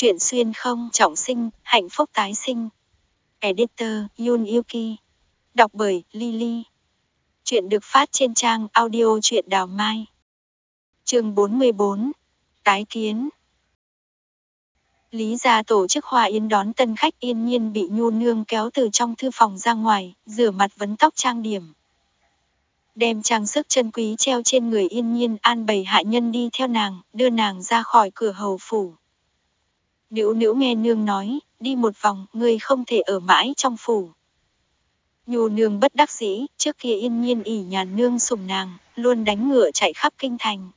Chuyện xuyên không trọng sinh, hạnh phúc tái sinh. Editor Yun Yuki. Đọc bởi Lily. Chuyện được phát trên trang audio truyện đào mai. chương 44. Tái kiến. Lý gia tổ chức hòa yến đón tân khách yên nhiên bị nhu nương kéo từ trong thư phòng ra ngoài, rửa mặt vấn tóc trang điểm. Đem trang sức chân quý treo trên người yên nhiên an bày hạ nhân đi theo nàng, đưa nàng ra khỏi cửa hầu phủ. Nữ nữ nghe nương nói, đi một vòng, người không thể ở mãi trong phủ. Nhu nương bất đắc dĩ, trước kia yên nhiên ỉ nhàn nương sùng nàng, luôn đánh ngựa chạy khắp kinh thành.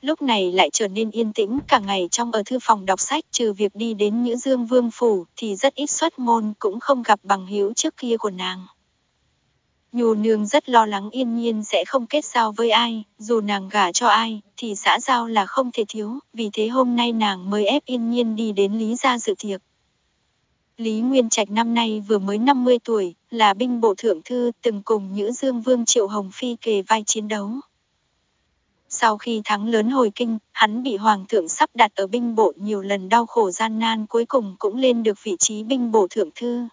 Lúc này lại trở nên yên tĩnh cả ngày trong ở thư phòng đọc sách trừ việc đi đến Nhữ Dương Vương Phủ thì rất ít xuất môn cũng không gặp bằng hữu trước kia của nàng. Nhu nương rất lo lắng yên nhiên sẽ không kết giao với ai, dù nàng gả cho ai, thì xã giao là không thể thiếu, vì thế hôm nay nàng mới ép yên nhiên đi đến Lý gia dự tiệc. Lý Nguyên Trạch năm nay vừa mới 50 tuổi, là binh bộ thượng thư từng cùng Nhữ Dương Vương Triệu Hồng Phi kề vai chiến đấu. Sau khi thắng lớn hồi kinh, hắn bị Hoàng thượng sắp đặt ở binh bộ nhiều lần đau khổ gian nan cuối cùng cũng lên được vị trí binh bộ thượng thư.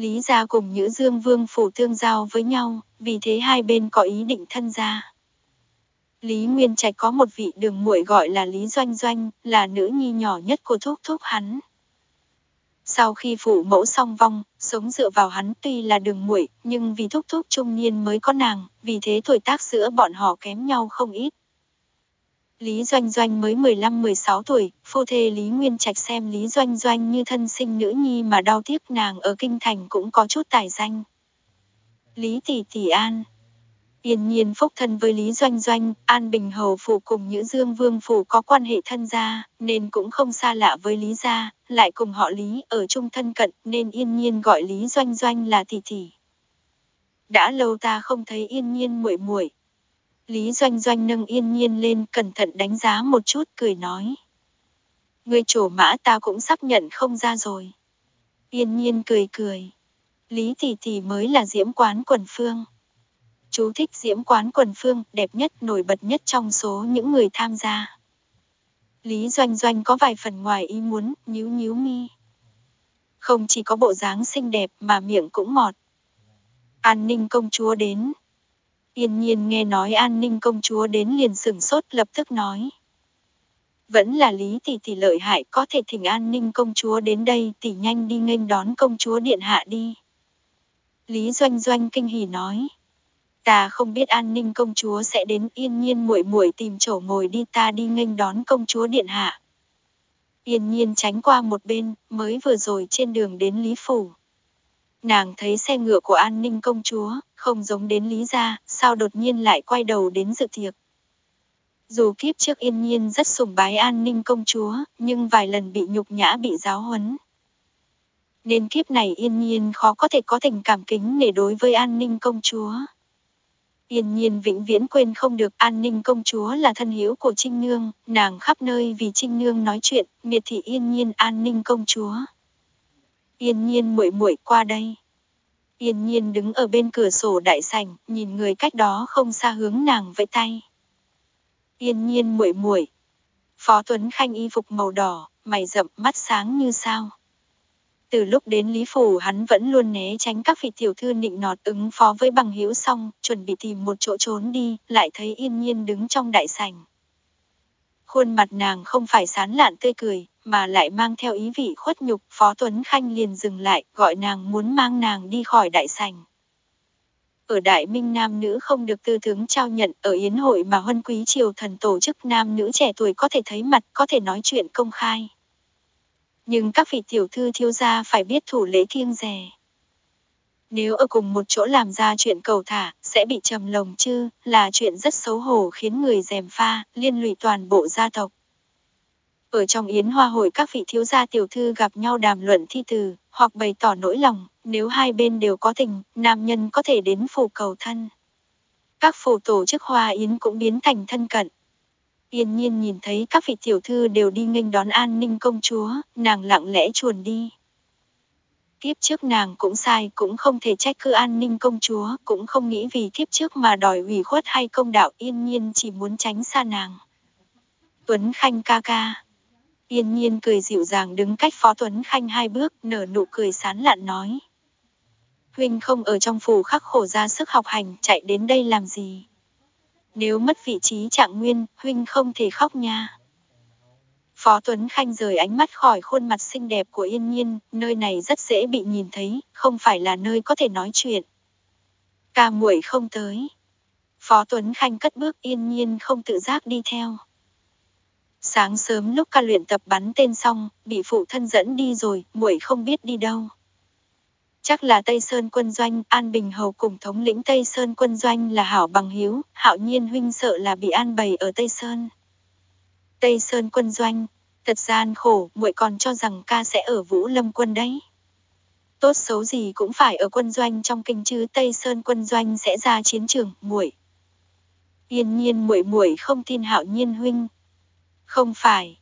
Lý gia cùng Nhữ Dương Vương phủ tương giao với nhau, vì thế hai bên có ý định thân gia. Lý Nguyên Trạch có một vị đường muội gọi là Lý Doanh Doanh, là nữ nhi nhỏ nhất của thúc thúc hắn. Sau khi phụ mẫu song vong, sống dựa vào hắn tuy là đường muội, nhưng vì thúc thúc trung niên mới có nàng, vì thế tuổi tác giữa bọn họ kém nhau không ít. Lý Doanh Doanh mới 15-16 tuổi, phu thê Lý Nguyên Trạch xem Lý Doanh Doanh như thân sinh nữ nhi mà đau tiếc nàng ở kinh thành cũng có chút tài danh. Lý Tỷ Tỷ An Yên nhiên phúc thân với Lý Doanh Doanh, An Bình Hầu Phủ cùng Nhữ Dương Vương Phủ có quan hệ thân gia, nên cũng không xa lạ với Lý gia, lại cùng họ Lý ở chung thân cận nên yên nhiên gọi Lý Doanh Doanh là tỷ tỷ. Đã lâu ta không thấy yên nhiên muội muội Lý Doanh Doanh nâng yên nhiên lên cẩn thận đánh giá một chút cười nói. Người chủ mã ta cũng sắp nhận không ra rồi. Yên nhiên cười cười. Lý tỷ tỷ mới là diễm quán quần phương. Chú thích diễm quán quần phương, đẹp nhất, nổi bật nhất trong số những người tham gia. Lý Doanh Doanh có vài phần ngoài ý muốn, nhíu nhíu mi. Không chỉ có bộ dáng xinh đẹp mà miệng cũng ngọt. An ninh công chúa đến. Yên nhiên nghe nói an ninh công chúa đến liền sửng sốt lập tức nói. Vẫn là lý tỷ tỷ lợi hại có thể thỉnh an ninh công chúa đến đây tỷ nhanh đi nghênh đón công chúa điện hạ đi. Lý Doanh Doanh kinh hỉ nói. Ta không biết an ninh công chúa sẽ đến yên nhiên muội muội tìm chỗ ngồi đi ta đi nghênh đón công chúa điện hạ. Yên nhiên tránh qua một bên, mới vừa rồi trên đường đến Lý Phủ. Nàng thấy xe ngựa của an ninh công chúa, không giống đến Lý gia, sao đột nhiên lại quay đầu đến dự tiệc. Dù kiếp trước yên nhiên rất sùng bái an ninh công chúa, nhưng vài lần bị nhục nhã bị giáo huấn. Nên kiếp này yên nhiên khó có thể có tình cảm kính nể đối với an ninh công chúa. Yên nhiên vĩnh viễn quên không được an ninh công chúa là thân hữu của Trinh Nương, nàng khắp nơi vì Trinh Nương nói chuyện, miệt thị yên nhiên an ninh công chúa. Yên nhiên muội muội qua đây. Yên nhiên đứng ở bên cửa sổ đại sảnh, nhìn người cách đó không xa hướng nàng vẫy tay. Yên nhiên muội muội. Phó Tuấn Khanh y phục màu đỏ, mày rậm, mắt sáng như sao. Từ lúc đến Lý Phủ hắn vẫn luôn né tránh các vị tiểu thư nịnh nọt ứng phó với bằng hữu xong, chuẩn bị tìm một chỗ trốn đi, lại thấy yên nhiên đứng trong đại sảnh. Khuôn mặt nàng không phải sán lạn tươi cười, mà lại mang theo ý vị khuất nhục, Phó Tuấn Khanh liền dừng lại, gọi nàng muốn mang nàng đi khỏi đại sảnh. Ở Đại Minh nam nữ không được tư tướng trao nhận, ở yến hội mà huân quý triều thần tổ chức nam nữ trẻ tuổi có thể thấy mặt, có thể nói chuyện công khai. Nhưng các vị tiểu thư thiếu gia phải biết thủ lễ kiêng rè. Nếu ở cùng một chỗ làm ra chuyện cầu thả, sẽ bị trầm lồng chứ, là chuyện rất xấu hổ khiến người dèm pha, liên lụy toàn bộ gia tộc. Ở trong yến hoa hội các vị thiếu gia tiểu thư gặp nhau đàm luận thi từ, hoặc bày tỏ nỗi lòng, nếu hai bên đều có tình, nam nhân có thể đến phủ cầu thân. Các phủ tổ chức hoa yến cũng biến thành thân cận. Yên nhiên nhìn thấy các vị tiểu thư đều đi nghênh đón an ninh công chúa, nàng lặng lẽ chuồn đi thiếp trước nàng cũng sai, cũng không thể trách cứ an ninh công chúa, cũng không nghĩ vì thiếp trước mà đòi ủy khuất hay công đạo yên nhiên chỉ muốn tránh xa nàng. Tuấn Khanh ca ca. Yên nhiên cười dịu dàng đứng cách Phó Tuấn Khanh hai bước, nở nụ cười sán lạn nói. Huynh không ở trong phủ khắc khổ ra sức học hành, chạy đến đây làm gì? Nếu mất vị trí trạng nguyên, Huynh không thể khóc nha. Phó Tuấn Khanh rời ánh mắt khỏi khuôn mặt xinh đẹp của Yên Nhiên, nơi này rất dễ bị nhìn thấy, không phải là nơi có thể nói chuyện. Ca muội không tới. Phó Tuấn Khanh cất bước Yên Nhiên không tự giác đi theo. Sáng sớm lúc ca luyện tập bắn tên xong, bị phụ thân dẫn đi rồi, muội không biết đi đâu. Chắc là Tây Sơn quân doanh, An Bình Hầu cùng thống lĩnh Tây Sơn quân doanh là Hảo Bằng Hiếu, Hạo Nhiên huynh sợ là bị an bày ở Tây Sơn. Tây Sơn quân doanh, thật gian khổ, muội còn cho rằng ca sẽ ở Vũ Lâm quân đấy. Tốt xấu gì cũng phải ở quân doanh trong kinh chứ Tây Sơn quân doanh sẽ ra chiến trường, muội. Yên nhiên muội muội không tin Hạo Nhiên huynh. Không phải.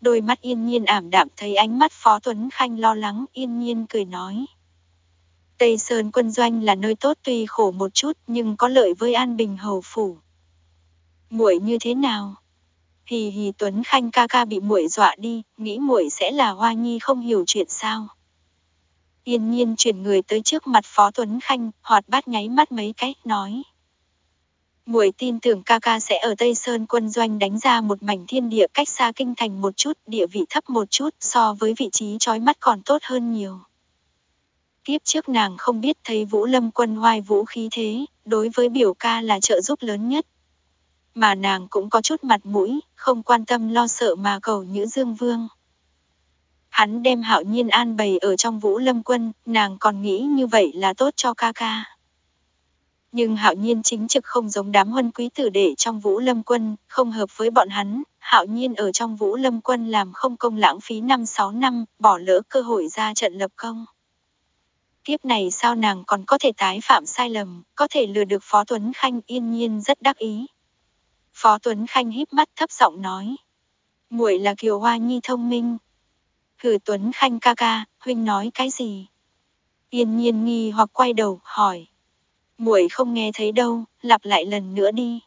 Đôi mắt Yên Nhiên ảm đạm thấy ánh mắt Phó Tuấn Khanh lo lắng, Yên Nhiên cười nói. Tây Sơn quân doanh là nơi tốt tuy khổ một chút nhưng có lợi với an bình hầu phủ. Muội như thế nào? Hì hì Tuấn Khanh ca ca bị muội dọa đi, nghĩ muội sẽ là Hoa Nhi không hiểu chuyện sao. Yên nhiên chuyển người tới trước mặt Phó Tuấn Khanh, hoạt bát nháy mắt mấy cái, nói. Muội tin tưởng ca ca sẽ ở Tây Sơn quân doanh đánh ra một mảnh thiên địa cách xa kinh thành một chút, địa vị thấp một chút, so với vị trí trói mắt còn tốt hơn nhiều. Tiếp trước nàng không biết thấy Vũ Lâm quân hoài vũ khí thế, đối với biểu ca là trợ giúp lớn nhất. Mà nàng cũng có chút mặt mũi, không quan tâm lo sợ mà cầu Nhữ Dương Vương. Hắn đem hạo nhiên an bày ở trong Vũ Lâm quân, nàng còn nghĩ như vậy là tốt cho ca ca. Nhưng hạo nhiên chính trực không giống đám huân quý tử đệ trong Vũ Lâm quân, không hợp với bọn hắn, hạo nhiên ở trong Vũ Lâm quân làm không công lãng phí 5-6 năm, bỏ lỡ cơ hội ra trận lập công tiếp này sao nàng còn có thể tái phạm sai lầm, có thể lừa được Phó Tuấn Khanh yên nhiên rất đắc ý. Phó Tuấn Khanh híp mắt thấp giọng nói. muội là Kiều Hoa Nhi thông minh. Hử Tuấn Khanh ca ca, huynh nói cái gì? Yên nhiên nghi hoặc quay đầu, hỏi. muội không nghe thấy đâu, lặp lại lần nữa đi.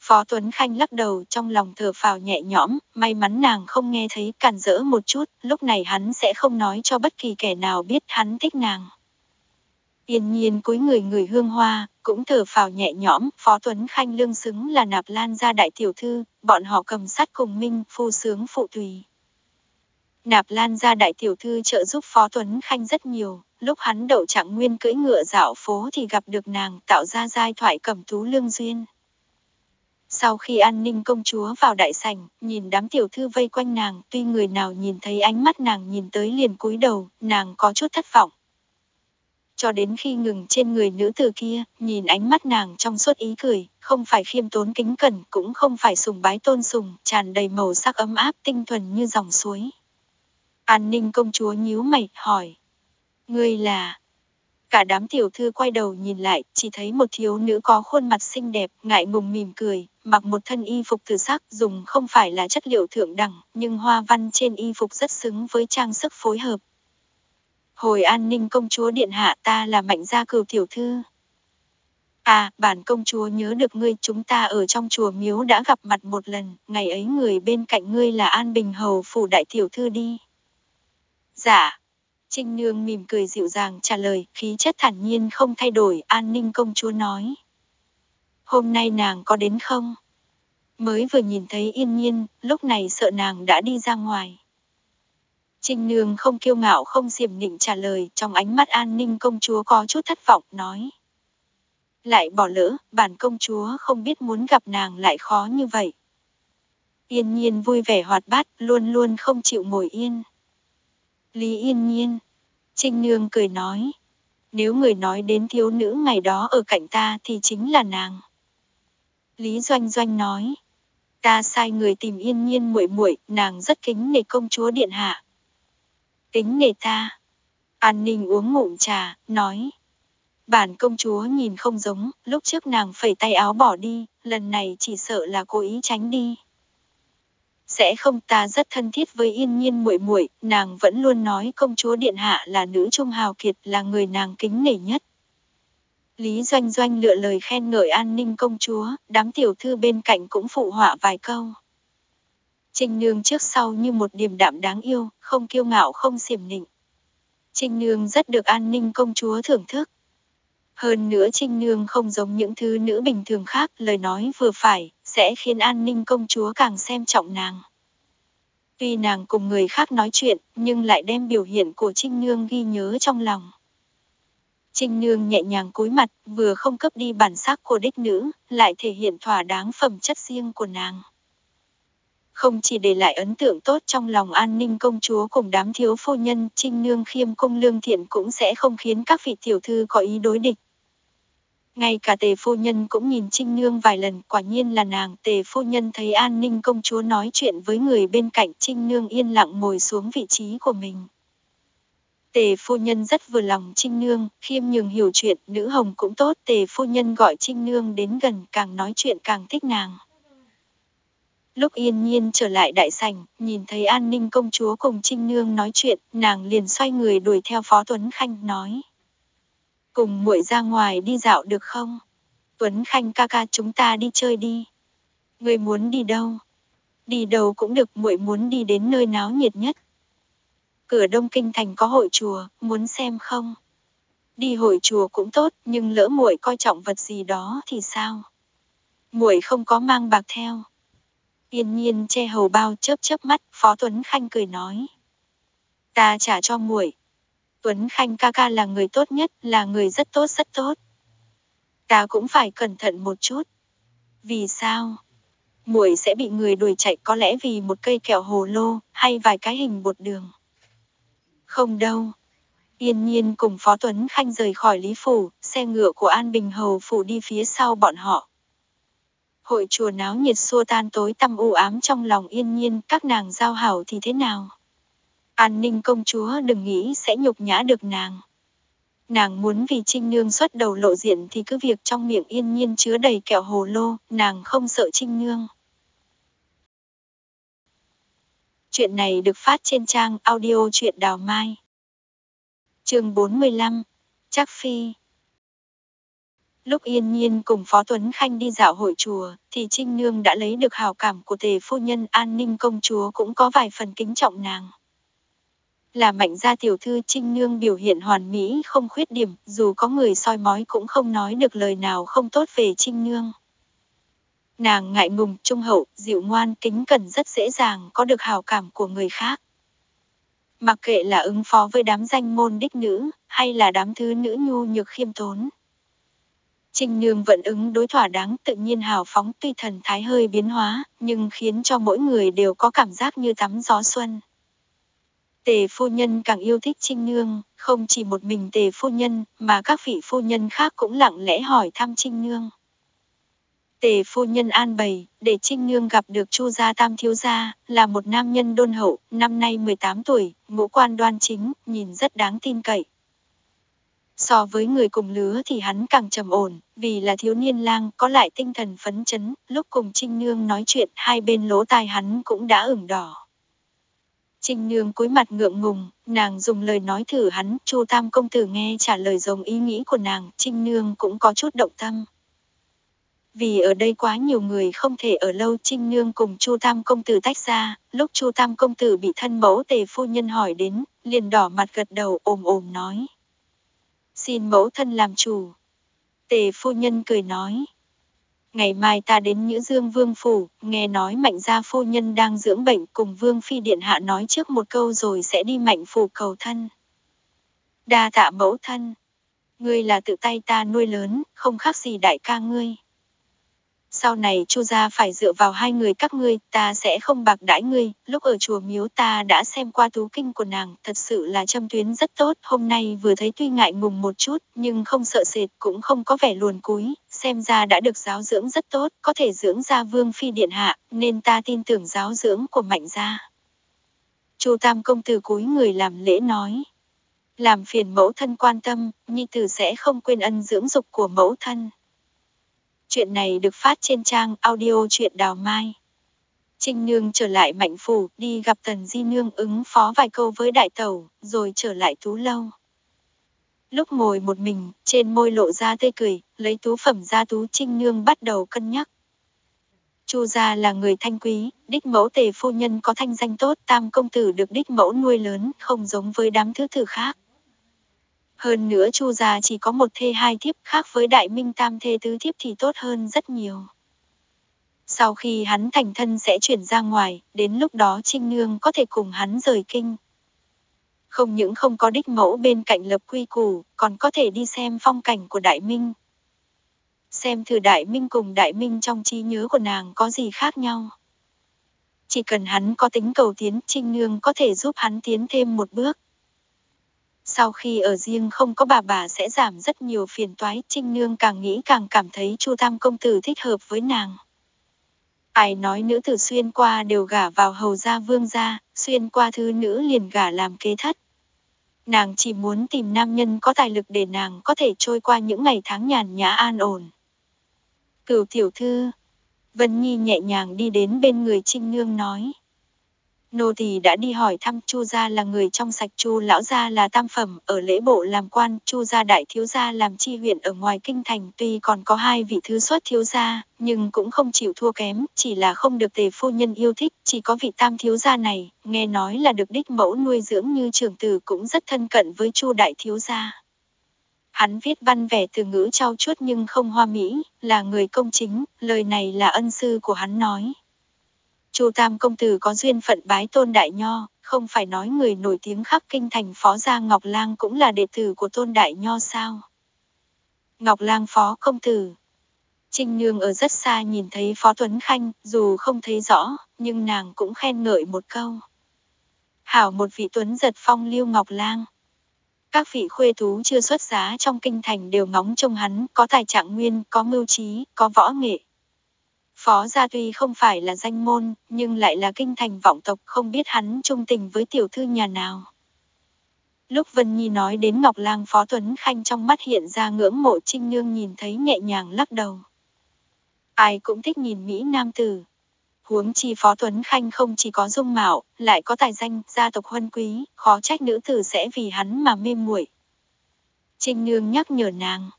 Phó Tuấn Khanh lắc đầu trong lòng thở phào nhẹ nhõm, may mắn nàng không nghe thấy cản rỡ một chút, lúc này hắn sẽ không nói cho bất kỳ kẻ nào biết hắn thích nàng. Yên nhiên cúi người người hương hoa, cũng thở phào nhẹ nhõm, Phó Tuấn Khanh lương xứng là nạp lan gia đại tiểu thư, bọn họ cầm sắt cùng minh, phu sướng phụ tùy. Nạp lan gia đại tiểu thư trợ giúp Phó Tuấn Khanh rất nhiều, lúc hắn đậu trạng nguyên cưỡi ngựa dạo phố thì gặp được nàng tạo ra giai thoại cẩm tú lương duyên. Sau khi an ninh công chúa vào đại sảnh, nhìn đám tiểu thư vây quanh nàng, tuy người nào nhìn thấy ánh mắt nàng nhìn tới liền cúi đầu, nàng có chút thất vọng. Cho đến khi ngừng trên người nữ tử kia, nhìn ánh mắt nàng trong suốt ý cười, không phải khiêm tốn kính cẩn, cũng không phải sùng bái tôn sùng, tràn đầy màu sắc ấm áp tinh thuần như dòng suối. An ninh công chúa nhíu mày, hỏi. Ngươi là... Cả đám tiểu thư quay đầu nhìn lại, chỉ thấy một thiếu nữ có khuôn mặt xinh đẹp, ngại ngùng mỉm cười, mặc một thân y phục từ sắc, dùng không phải là chất liệu thượng đẳng, nhưng hoa văn trên y phục rất xứng với trang sức phối hợp. Hồi an ninh công chúa điện hạ ta là mạnh gia cửu tiểu thư. À, bản công chúa nhớ được ngươi chúng ta ở trong chùa miếu đã gặp mặt một lần, ngày ấy người bên cạnh ngươi là An Bình Hầu phủ đại tiểu thư đi. Dạ, Trinh Nương mỉm cười dịu dàng trả lời, khí chất thản nhiên không thay đổi, an ninh công chúa nói. Hôm nay nàng có đến không? Mới vừa nhìn thấy yên nhiên, lúc này sợ nàng đã đi ra ngoài. Trinh Nương không kiêu ngạo không diềm nịnh trả lời, trong ánh mắt an ninh công chúa có chút thất vọng, nói. Lại bỏ lỡ, bản công chúa không biết muốn gặp nàng lại khó như vậy. Yên nhiên vui vẻ hoạt bát, luôn luôn không chịu ngồi yên. Lý yên nhiên. Trinh Nương cười nói. Nếu người nói đến thiếu nữ ngày đó ở cạnh ta thì chính là nàng. Lý Doanh Doanh nói. Ta sai người tìm yên nhiên muội muội, nàng rất kính nể công chúa điện hạ tính nghề ta. An ninh uống ngụm trà, nói. Bản công chúa nhìn không giống, lúc trước nàng phẩy tay áo bỏ đi, lần này chỉ sợ là cố ý tránh đi sẽ không ta rất thân thiết với yên nhiên muội muội nàng vẫn luôn nói công chúa điện hạ là nữ trung hào kiệt là người nàng kính nể nhất lý doanh doanh lựa lời khen ngợi an ninh công chúa đám tiểu thư bên cạnh cũng phụ họa vài câu Trinh Nương trước sau như một điềm đạm đáng yêu, không kiêu ngạo không xiểm nịnh. Trinh Nương rất được an ninh công chúa thưởng thức. Hơn nữa Trinh Nương không giống những thứ nữ bình thường khác, lời nói vừa phải, sẽ khiến an ninh công chúa càng xem trọng nàng. Tuy nàng cùng người khác nói chuyện, nhưng lại đem biểu hiện của Trinh Nương ghi nhớ trong lòng. Trinh Nương nhẹ nhàng cúi mặt, vừa không cấp đi bản sắc của đích nữ, lại thể hiện thỏa đáng phẩm chất riêng của nàng. Không chỉ để lại ấn tượng tốt trong lòng an ninh công chúa cùng đám thiếu phu nhân, Trinh Nương khiêm cung lương thiện cũng sẽ không khiến các vị tiểu thư có ý đối địch. Ngay cả tề phu nhân cũng nhìn Trinh Nương vài lần, quả nhiên là nàng, tề phu nhân thấy an ninh công chúa nói chuyện với người bên cạnh Trinh Nương yên lặng ngồi xuống vị trí của mình. Tề phu nhân rất vừa lòng Trinh Nương, khiêm nhường hiểu chuyện, nữ hồng cũng tốt, tề phu nhân gọi Trinh Nương đến gần, càng nói chuyện càng thích nàng. Lúc yên nhiên trở lại đại sảnh, nhìn thấy an ninh công chúa cùng Trinh Nương nói chuyện, nàng liền xoay người đuổi theo Phó Tuấn Khanh, nói. Cùng muội ra ngoài đi dạo được không? Tuấn Khanh ca ca chúng ta đi chơi đi. Người muốn đi đâu? Đi đâu cũng được muội muốn đi đến nơi náo nhiệt nhất. Cửa Đông Kinh Thành có hội chùa, muốn xem không? Đi hội chùa cũng tốt, nhưng lỡ muội coi trọng vật gì đó thì sao? Muội không có mang bạc theo. Yên nhiên che hầu bao chớp chớp mắt, Phó Tuấn Khanh cười nói. Ta trả cho muội. Tuấn Khanh ca ca là người tốt nhất, là người rất tốt rất tốt. Ta cũng phải cẩn thận một chút. Vì sao? Muội sẽ bị người đuổi chạy có lẽ vì một cây kẹo hồ lô, hay vài cái hình bột đường. Không đâu. Yên nhiên cùng Phó Tuấn Khanh rời khỏi Lý Phủ, xe ngựa của An Bình Hầu Phủ đi phía sau bọn họ. Hội chùa náo nhiệt xua tan tối tăm u ám trong lòng yên nhiên, các nàng giao hảo thì thế nào? An ninh công chúa đừng nghĩ sẽ nhục nhã được nàng. Nàng muốn vì Trinh Nương xuất đầu lộ diện thì cứ việc trong miệng yên nhiên chứa đầy kẹo hồ lô, nàng không sợ Trinh Nương. Chuyện này được phát trên trang audio truyện đào mai. chương 45, Chắc Phi Lúc yên nhiên cùng Phó Tuấn Khanh đi dạo hội chùa, thì Trinh Nương đã lấy được hào cảm của tề phu nhân an ninh công chúa cũng có vài phần kính trọng nàng. Là mạnh gia tiểu thư Trinh Nương biểu hiện hoàn mỹ không khuyết điểm, dù có người soi mói cũng không nói được lời nào không tốt về Trinh Nương. Nàng ngại ngùng, trung hậu, dịu ngoan, kính cẩn rất dễ dàng có được hào cảm của người khác. Mặc kệ là ứng phó với đám danh môn đích nữ, hay là đám thứ nữ nhu nhược khiêm tốn. Trinh Nương vẫn ứng đối thỏa đáng tự nhiên hào phóng tuy thần thái hơi biến hóa, nhưng khiến cho mỗi người đều có cảm giác như tắm gió xuân. Tề phu nhân càng yêu thích Trinh Nương, không chỉ một mình tề phu nhân, mà các vị phu nhân khác cũng lặng lẽ hỏi thăm Trinh Nương. Tề phu nhân an bày, để Trinh Nương gặp được Chu gia tam thiếu gia, là một nam nhân đôn hậu, năm nay 18 tuổi, ngũ quan đoan chính, nhìn rất đáng tin cậy. So với người cùng lứa thì hắn càng trầm ổn, vì là thiếu niên lang có lại tinh thần phấn chấn, lúc cùng Trinh Nương nói chuyện hai bên lỗ tai hắn cũng đã ửng đỏ. Trinh Nương cúi mặt ngượng ngùng, nàng dùng lời nói thử hắn, Chu Tam công tử nghe trả lời giống ý nghĩ của nàng, Trinh Nương cũng có chút động tâm. Vì ở đây quá nhiều người không thể ở lâu Trinh Nương cùng Chu Tam công tử tách ra, lúc Chu Tam công tử bị thân mẫu tề phu nhân hỏi đến, liền đỏ mặt gật đầu ồm ồm nói. Xin mẫu thân làm chủ. Tề phu nhân cười nói. Ngày mai ta đến Nhữ Dương Vương Phủ, nghe nói mạnh gia phu nhân đang dưỡng bệnh cùng Vương Phi Điện Hạ nói trước một câu rồi sẽ đi mạnh phủ cầu thân. Đa tạ mẫu thân. Ngươi là tự tay ta nuôi lớn, không khác gì đại ca ngươi sau này chu gia phải dựa vào hai người các ngươi, ta sẽ không bạc đãi ngươi, lúc ở chùa miếu ta đã xem qua tú kinh của nàng, thật sự là châm tuyến rất tốt, hôm nay vừa thấy tuy ngại ngùng một chút, nhưng không sợ sệt, cũng không có vẻ luồn cúi, xem ra đã được giáo dưỡng rất tốt, có thể dưỡng ra vương phi điện hạ, nên ta tin tưởng giáo dưỡng của mạnh gia. Chu Tam công tử cúi người làm lễ nói. Làm phiền mẫu thân quan tâm, nhi tử sẽ không quên ân dưỡng dục của mẫu thân. Chuyện này được phát trên trang audio truyện đào mai. Trinh Nương trở lại Mạnh Phủ, đi gặp Tần Di Nương ứng phó vài câu với đại tẩu, rồi trở lại tú lâu. Lúc ngồi một mình, trên môi lộ ra tươi cười, lấy tú phẩm ra tú Trinh Nương bắt đầu cân nhắc. Chu gia là người thanh quý, đích mẫu tề phu nhân có thanh danh tốt, tam công tử được đích mẫu nuôi lớn, không giống với đám thứ tử khác. Hơn nữa Chu gia chỉ có một thê hai thiếp, khác với đại minh tam thê tứ thiếp thì tốt hơn rất nhiều. Sau khi hắn thành thân sẽ chuyển ra ngoài, đến lúc đó Trinh Nương có thể cùng hắn rời kinh. Không những không có đích mẫu bên cạnh lập quy củ, còn có thể đi xem phong cảnh của Đại Minh. Xem thử Đại Minh cùng Đại Minh trong trí nhớ của nàng có gì khác nhau. Chỉ cần hắn có tính cầu tiến, Trinh Nương có thể giúp hắn tiến thêm một bước. Sau khi ở riêng không có bà bà sẽ giảm rất nhiều phiền toái, Trinh Nương càng nghĩ càng cảm thấy Chu Tam công tử thích hợp với nàng. Ai nói nữ tử xuyên qua đều gả vào hầu gia vương gia, xuyên qua thư nữ liền gả làm kế thất. Nàng chỉ muốn tìm nam nhân có tài lực để nàng có thể trôi qua những ngày tháng nhàn nhã an ổn. Cửu tiểu thư, Vân Nhi nhẹ nhàng đi đến bên người Trinh Nương nói nô tỳ đã đi hỏi thăm Chu gia là người trong sạch Chu lão gia là tam phẩm, ở lễ bộ làm quan, Chu gia đại thiếu gia làm chi huyện ở ngoài kinh thành, tuy còn có hai vị thứ xuất thiếu gia, nhưng cũng không chịu thua kém, chỉ là không được tề phu nhân yêu thích, chỉ có vị tam thiếu gia này, nghe nói là được đích mẫu nuôi dưỡng như trưởng tử cũng rất thân cận với Chu đại thiếu gia. Hắn viết văn vẻ từ ngữ trau chuốt nhưng không hoa mỹ, là người công chính, lời này là ân sư của hắn nói. Chu Tam công tử có duyên phận bái tôn đại nho, không phải nói người nổi tiếng khắp kinh thành phó gia Ngọc Lang cũng là đệ tử của tôn đại nho sao? Ngọc Lang phó công tử. Trinh Nương ở rất xa nhìn thấy Phó Tuấn Khanh, dù không thấy rõ, nhưng nàng cũng khen ngợi một câu. Hảo một vị Tuấn giật phong lưu Ngọc Lang. Các vị khuê thú chưa xuất giá trong kinh thành đều ngóng trông hắn, có tài trạng nguyên, có mưu trí, có võ nghệ. Phó gia tuy không phải là danh môn, nhưng lại là kinh thành vọng tộc không biết hắn trung tình với tiểu thư nhà nào. Lúc Vân Nhi nói đến Ngọc Lang Phó Tuấn Khanh trong mắt hiện ra ngưỡng mộ Trinh Nương nhìn thấy nhẹ nhàng lắc đầu. Ai cũng thích nhìn Mỹ Nam Tử. Huống chi Phó Tuấn Khanh không chỉ có dung mạo, lại có tài danh, gia tộc huân quý, khó trách nữ tử sẽ vì hắn mà mê muội. Trinh Nương nhắc nhở nàng.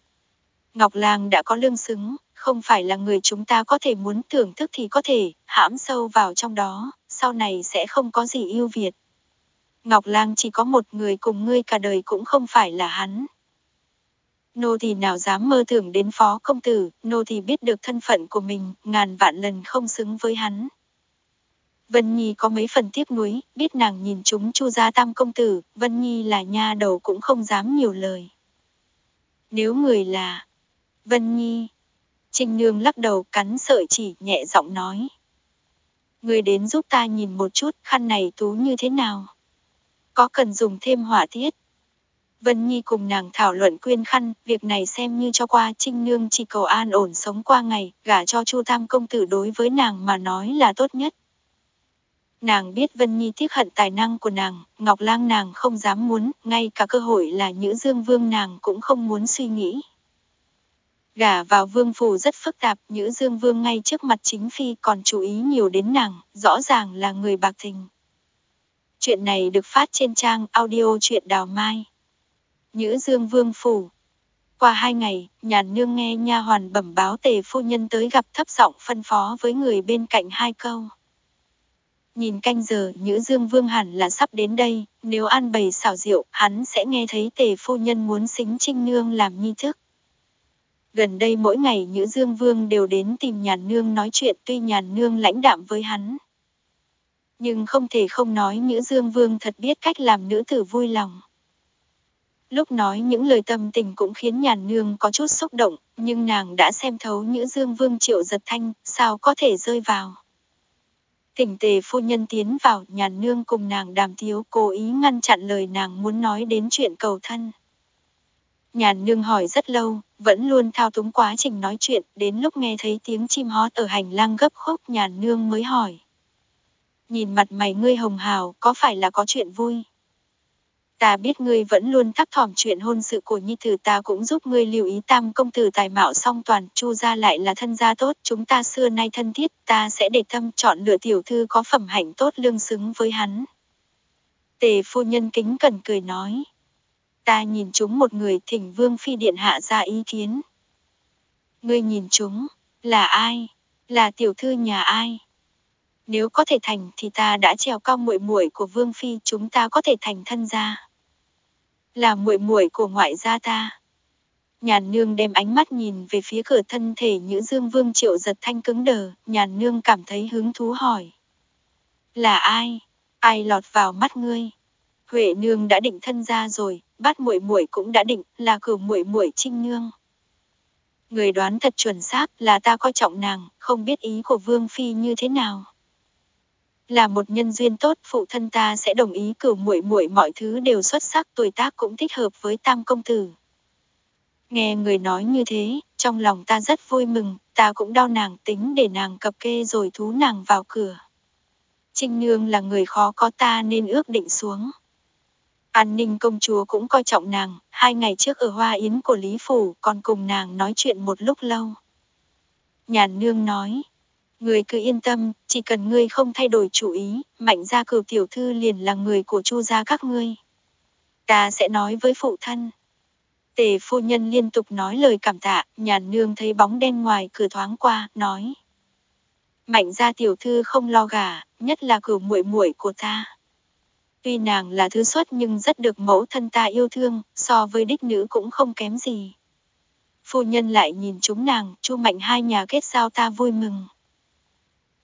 Ngọc Lang đã có lương xứng, không phải là người chúng ta có thể muốn thưởng thức thì có thể, hãm sâu vào trong đó, sau này sẽ không có gì ưu việt. Ngọc Lang chỉ có một người cùng ngươi cả đời cũng không phải là hắn. Nô thì nào dám mơ tưởng đến phó công tử, nô thì biết được thân phận của mình, ngàn vạn lần không xứng với hắn. Vân Nhi có mấy phần tiếc nuối, biết nàng nhìn chúng chu gia tam công tử, Vân Nhi là nha đầu cũng không dám nhiều lời. Nếu người là Vân Nhi, Trinh Nương lắc đầu cắn sợi chỉ nhẹ giọng nói. Người đến giúp ta nhìn một chút khăn này tú như thế nào. Có cần dùng thêm hỏa tiết. Vân Nhi cùng nàng thảo luận quyên khăn, việc này xem như cho qua Trinh Nương chỉ cầu an ổn sống qua ngày, gả cho Chu Tam công tử đối với nàng mà nói là tốt nhất. Nàng biết Vân Nhi tiếc hận tài năng của nàng, Ngọc Lang nàng không dám muốn, ngay cả cơ hội là Nhữ Dương Vương nàng cũng không muốn suy nghĩ. Gả vào vương phủ rất phức tạp, Nhữ Dương Vương ngay trước mặt chính phi còn chú ý nhiều đến nàng, rõ ràng là người bạc tình. Chuyện này được phát trên trang audio truyện đào mai. Nhữ Dương Vương phủ. Qua hai ngày, nhàn nương nghe nha hoàn bẩm báo tề phu nhân tới gặp thấp giọng phân phó với người bên cạnh hai câu. Nhìn canh giờ Nhữ Dương Vương hẳn là sắp đến đây, nếu ăn bầy xảo rượu, hắn sẽ nghe thấy tề phu nhân muốn xính trinh nương làm nghi thức. Gần đây mỗi ngày Nhữ Dương Vương đều đến tìm nhàn nương nói chuyện tuy nhàn nương lãnh đạm với hắn. Nhưng không thể không nói Nhữ Dương Vương thật biết cách làm nữ tử vui lòng. Lúc nói những lời tâm tình cũng khiến nhàn nương có chút xúc động, nhưng nàng đã xem thấu Nhữ Dương Vương triệu giật thanh, sao có thể rơi vào. Tỉnh tề phu nhân tiến vào, nhàn nương cùng nàng đàm thiếu cố ý ngăn chặn lời nàng muốn nói đến chuyện cầu thân. Nhàn nương hỏi rất lâu, vẫn luôn thao túng quá trình nói chuyện, đến lúc nghe thấy tiếng chim hót ở hành lang gấp khúc nhàn nương mới hỏi. Nhìn mặt mày ngươi hồng hào, có phải là có chuyện vui? Ta biết ngươi vẫn luôn thắc thỏm chuyện hôn sự của nhi tử ta cũng giúp ngươi lưu ý tam công tử tài mạo song toàn, chu gia lại là thân gia tốt, chúng ta xưa nay thân thiết, ta sẽ để tâm chọn lựa tiểu thư có phẩm hạnh tốt lương xứng với hắn. Tề phu nhân kính cần cười nói ta nhìn chúng một người thỉnh vương phi điện hạ ra ý kiến. Ngươi nhìn chúng, là ai? Là tiểu thư nhà ai? Nếu có thể thành thì ta đã trèo cao muội muội của Vương phi, chúng ta có thể thành thân gia. Là muội muội của ngoại gia ta. Nhàn nương đem ánh mắt nhìn về phía cửa thân thể Nhữ Dương Vương Triệu giật thanh cứng đờ, nhàn nương cảm thấy hứng thú hỏi. Là ai? Ai lọt vào mắt ngươi? Huệ nương đã định thân ra rồi, bát muội muội cũng đã định, là cửu muội muội Trinh nương. Người đoán thật chuẩn xác là ta coi trọng nàng, không biết ý của Vương Phi như thế nào. Là một nhân duyên tốt, phụ thân ta sẽ đồng ý cửu muội muội mọi thứ đều xuất sắc, tuổi tác cũng thích hợp với tam công tử. Nghe người nói như thế, trong lòng ta rất vui mừng, ta cũng đau nàng tính để nàng cập kê rồi thú nàng vào cửa. Trinh Nương là người khó có ta nên ước định xuống. An ninh công chúa cũng coi trọng nàng, hai ngày trước ở hoa yến của Lý Phủ còn cùng nàng nói chuyện một lúc lâu. Nhàn Nương nói, người cứ yên tâm, chỉ cần ngươi không thay đổi chủ ý, mạnh gia cửu tiểu thư liền là người của chu gia các ngươi. Ta sẽ nói với phụ thân, Tề phu nhân liên tục nói lời cảm tạ, nhàn nương thấy bóng đen ngoài cửa thoáng qua, nói. Mạnh gia tiểu thư không lo gà, nhất là cửu muội muội của ta. Tuy nàng là thứ xuất nhưng rất được mẫu thân ta yêu thương, so với đích nữ cũng không kém gì. Phu nhân lại nhìn chúng nàng, chu mạnh hai nhà kết giao ta vui mừng.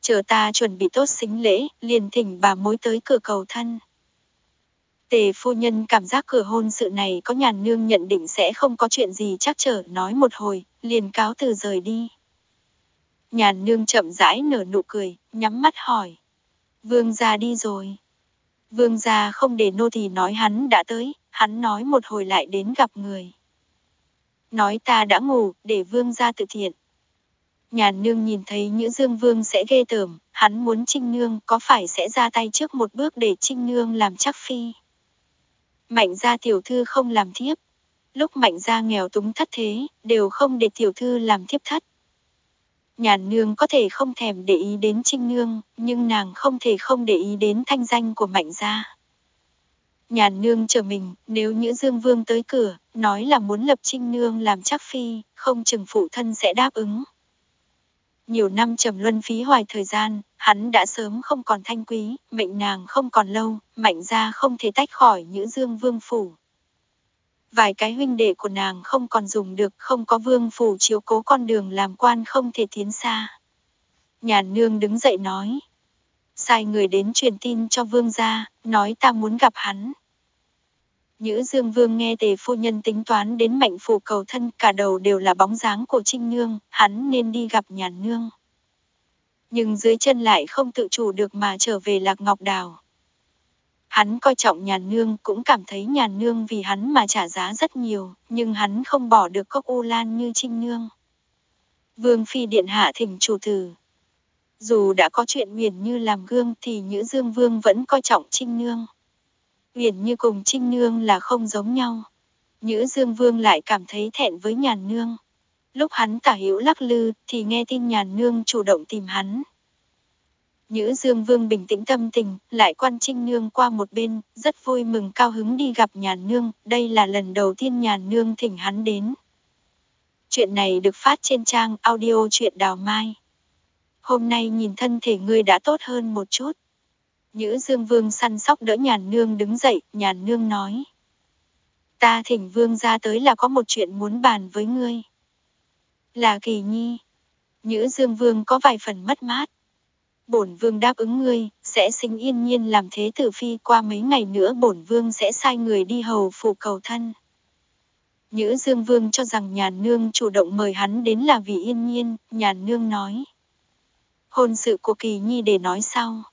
Chờ ta chuẩn bị tốt xính lễ, liền thỉnh bà mối tới cửa cầu thân. Tề phu nhân cảm giác cửa hôn sự này có nhàn nương nhận định sẽ không có chuyện gì chắc trở nói một hồi, liền cáo từ rời đi. Nhàn nương chậm rãi nở nụ cười, nhắm mắt hỏi. Vương gia đi rồi. Vương gia không để nô thì nói hắn đã tới, hắn nói một hồi lại đến gặp người. Nói ta đã ngủ, để vương gia tự thiện. Nhàn nương nhìn thấy Nhữ Dương Vương sẽ ghê tởm, hắn muốn Trinh Nương có phải sẽ ra tay trước một bước để Trinh Nương làm chắc phi. Mạnh gia tiểu thư không làm thiếp. Lúc mạnh gia nghèo túng thất thế, đều không để tiểu thư làm thiếp thất. Nhàn nương có thể không thèm để ý đến trinh nương, nhưng nàng không thể không để ý đến thanh danh của mạnh gia. Nhàn nương chờ mình, nếu Nhữ Dương Vương tới cửa, nói là muốn lập trinh nương làm chắc phi, không chừng phụ thân sẽ đáp ứng. Nhiều năm trầm luân phí hoài thời gian, hắn đã sớm không còn thanh quý, mệnh nàng không còn lâu, mạnh ra không thể tách khỏi Nhữ Dương Vương Phủ. Vài cái huynh đệ của nàng không còn dùng được, không có Vương Phủ chiếu cố con đường làm quan không thể tiến xa. Nhàn nương đứng dậy nói. Sai người đến truyền tin cho vương gia, nói ta muốn gặp hắn. Nhữ Dương Vương nghe tề phu nhân tính toán đến mạnh phủ cầu thân cả đầu đều là bóng dáng của Trinh Nương, hắn nên đi gặp nhàn nương. Nhưng dưới chân lại không tự chủ được mà trở về Lạc Ngọc Đào. Hắn coi trọng nhàn nương cũng cảm thấy nhàn nương vì hắn mà trả giá rất nhiều, nhưng hắn không bỏ được cốc u lan như Trinh Nương. Vương Phi Điện Hạ thỉnh chủ tử. Dù đã có chuyện huyền như làm gương thì Nhữ Dương Vương vẫn coi trọng Trinh Nương. Huyền như cùng Trinh Nương là không giống nhau. Nhữ Dương Vương lại cảm thấy thẹn với nhàn nương. Lúc hắn tả hữu lắc lư thì nghe tin nhàn nương chủ động tìm hắn. Nhữ Dương Vương bình tĩnh tâm tình, lại quan Trinh Nương qua một bên, rất vui mừng cao hứng đi gặp nhàn nương, đây là lần đầu tiên nhàn nương thỉnh hắn đến. Chuyện này được phát trên trang audio chuyện đào mai. Hôm nay nhìn thân thể ngươi đã tốt hơn một chút. Nhữ Dương Vương săn sóc đỡ nhàn nương đứng dậy, nhàn nương nói. Ta thỉnh Vương ra tới là có một chuyện muốn bàn với ngươi. Là kỳ nhi. Nhữ Dương Vương có vài phần mất mát. Bổn Vương đáp ứng ngươi, sẽ sinh yên nhiên làm thế tử phi qua mấy ngày nữa bổn Vương sẽ sai người đi hầu phủ cầu thân. Nhữ Dương Vương cho rằng nhàn nương chủ động mời hắn đến là vì yên nhiên, nhàn nương nói. Hôn sự của kỳ nhi để nói sau.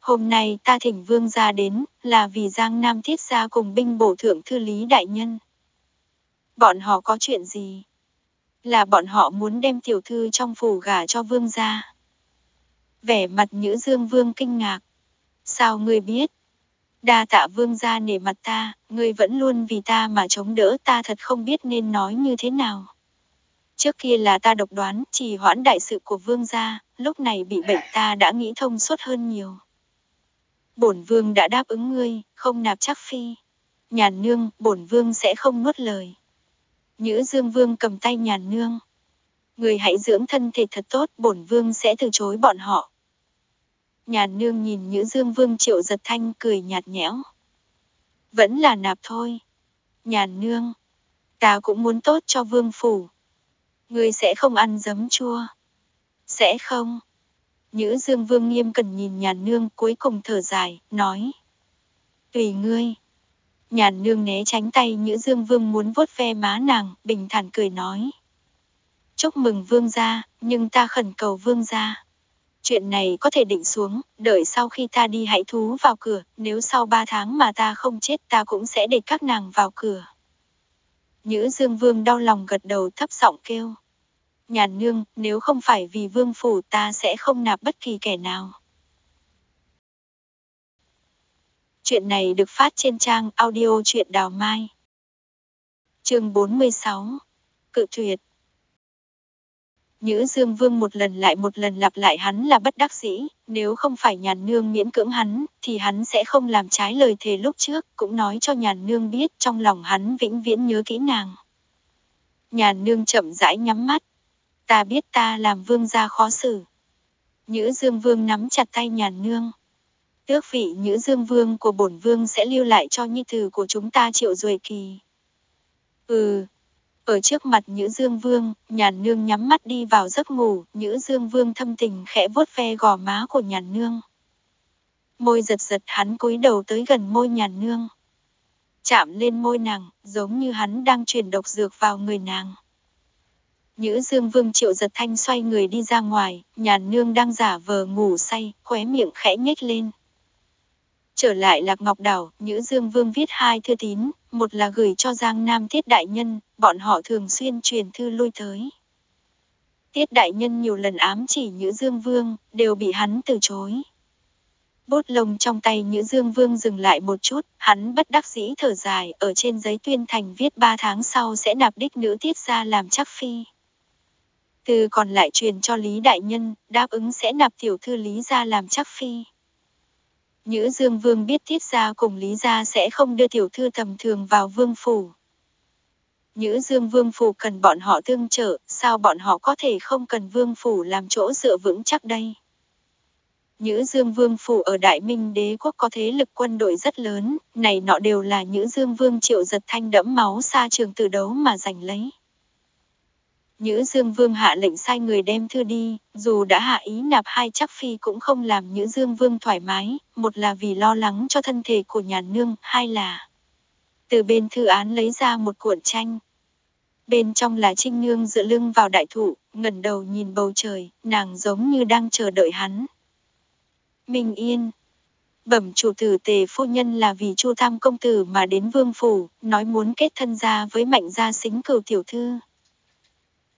Hôm nay ta thỉnh vương gia đến, là vì Giang Nam thiết gia cùng binh bổ thượng thư lý đại nhân. Bọn họ có chuyện gì? Là bọn họ muốn đem tiểu thư trong phủ gả cho vương gia. Vẻ mặt nhữ dương vương kinh ngạc. Sao ngươi biết? Đa tạ vương gia nể mặt ta, ngươi vẫn luôn vì ta mà chống đỡ ta thật không biết nên nói như thế nào. Trước kia là ta độc đoán, chỉ hoãn đại sự của vương gia, lúc này bị bệnh ta đã nghĩ thông suốt hơn nhiều bổn vương đã đáp ứng ngươi, không nạp chắc phi. Nhàn nương, bổn vương sẽ không nuốt lời. Nhữ Dương Vương cầm tay nhàn nương. Người hãy dưỡng thân thể thật tốt, bổn vương sẽ từ chối bọn họ. Nhàn nương nhìn Nhữ Dương Vương Triệu Giật Thanh cười nhạt nhẽo. Vẫn là nạp thôi. Nhàn nương, ta cũng muốn tốt cho vương phủ. Ngươi sẽ không ăn giấm chua. Sẽ không. Nhữ Dương Vương nghiêm cần nhìn nhàn nương cuối cùng thở dài, nói. Tùy ngươi. Nhàn nương né tránh tay Nhữ Dương Vương muốn vuốt ve má nàng, bình thản cười nói. Chúc mừng vương gia, nhưng ta khẩn cầu vương gia. Chuyện này có thể định xuống, đợi sau khi ta đi hãy thú vào cửa, nếu sau ba tháng mà ta không chết ta cũng sẽ để các nàng vào cửa. Nhữ Dương Vương đau lòng gật đầu thấp giọng kêu. Nhàn nương, nếu không phải vì vương phủ ta sẽ không nạp bất kỳ kẻ nào. Chuyện này được phát trên trang audio truyện đào mai. chương 46 Cự tuyệt Nhữ Dương Vương một lần lại một lần lặp lại hắn là bất đắc dĩ, nếu không phải nhàn nương miễn cưỡng hắn, thì hắn sẽ không làm trái lời thề lúc trước, cũng nói cho nhàn nương biết trong lòng hắn vĩnh viễn nhớ kỹ nàng. Nhàn nương chậm rãi nhắm mắt. Ta biết ta làm vương gia khó xử. Nhữ Dương Vương nắm chặt tay nhàn nương. Tước vị Nhữ Dương Vương của bổn vương sẽ lưu lại cho nhi tử của chúng ta triệu duệ kỳ. Ừ, ở trước mặt Nhữ Dương Vương, nhàn nương nhắm mắt đi vào giấc ngủ, Nhữ Dương Vương thâm tình khẽ vuốt ve gò má của nhàn nương. Môi giật giật hắn cúi đầu tới gần môi nhàn nương. Chạm lên môi nàng, giống như hắn đang truyền độc dược vào người nàng. Nhữ Dương Vương triệu giật thanh xoay người đi ra ngoài, nhàn nương đang giả vờ ngủ say, khóe miệng khẽ nhếch lên. Trở lại Lạc Ngọc Đảo, Nhữ Dương Vương viết hai thư tín, một là gửi cho Giang Nam Tiết Đại Nhân, bọn họ thường xuyên truyền thư lui tới. Tiết Đại Nhân nhiều lần ám chỉ Nhữ Dương Vương, đều bị hắn từ chối. Bút lông trong tay Nhữ Dương Vương dừng lại một chút, hắn bất đắc dĩ thở dài, ở trên giấy tuyên thành viết ba tháng sau sẽ nạp đích nữ tiết ra làm chắc phi. Từ còn lại truyền cho Lý Đại Nhân, đáp ứng sẽ nạp tiểu thư Lý ra làm chắc phi. Nhữ Dương Vương biết Tiết Gia cùng Lý Gia sẽ không đưa tiểu thư tầm thường vào vương phủ. Nhữ Dương Vương phủ cần bọn họ tương trợ, sao bọn họ có thể không cần vương phủ làm chỗ dựa vững chắc đây? Nhữ Dương Vương phủ ở Đại Minh đế quốc có thế lực quân đội rất lớn, này nọ đều là Nhữ Dương Vương triệu giật thanh đẫm máu xa trường từ đấu mà giành lấy. Nhữ Dương Vương hạ lệnh sai người đem thư đi, dù đã hạ ý nạp hai chắc phi cũng không làm Nhữ Dương Vương thoải mái, một là vì lo lắng cho thân thể của nhà nương, hai là từ bên thư án lấy ra một cuộn tranh. Bên trong là Trinh Nương dựa lưng vào đại thụ, ngẩng đầu nhìn bầu trời, nàng giống như đang chờ đợi hắn. Minh Yên Bẩm chủ tử tề phu nhân là vì chu tham công tử mà đến vương phủ, nói muốn kết thân gia với mạnh gia xính cửu tiểu thư.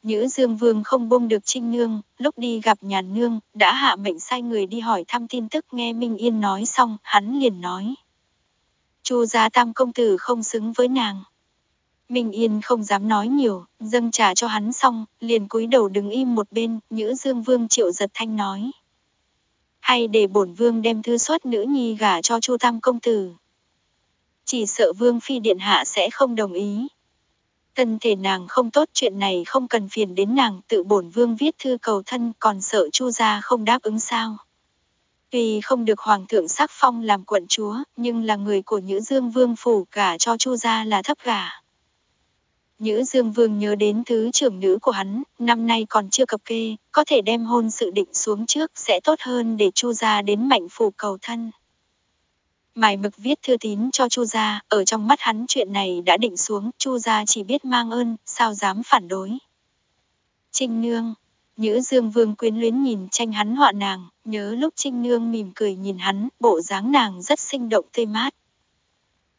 Nhữ Dương Vương không buông được Trinh Nương, lúc đi gặp nhàn nương, đã hạ mệnh sai người đi hỏi thăm tin tức nghe Minh Yên nói xong, hắn liền nói. Chu gia tam công tử không xứng với nàng. Minh Yên không dám nói nhiều, dâng trà cho hắn xong, liền cúi đầu đứng im một bên, Nhữ Dương Vương triệu giật thanh nói. Hay để bổn vương đem thư xuất nữ nhi gả cho Chu Tam công tử. Chỉ sợ vương phi điện hạ sẽ không đồng ý. Thân thể nàng không tốt chuyện này không cần phiền đến nàng tự bổn vương viết thư cầu thân còn sợ chu gia không đáp ứng sao. Tuy không được hoàng thượng sắc phong làm quận chúa, nhưng là người của Nhữ Dương Vương phủ cả cho chu gia là thấp gả. Nhữ Dương Vương nhớ đến thứ trưởng nữ của hắn, năm nay còn chưa cập kê, có thể đem hôn sự định xuống trước sẽ tốt hơn để chu gia đến mạnh phủ cầu thân. Mài mực viết thư tín cho Chu gia, ở trong mắt hắn chuyện này đã định xuống, Chu gia chỉ biết mang ơn, sao dám phản đối. Trinh Nương, Nhữ Dương Vương quyến luyến nhìn tranh hắn họa nàng, nhớ lúc Trinh Nương mỉm cười nhìn hắn, bộ dáng nàng rất sinh động tươi mát.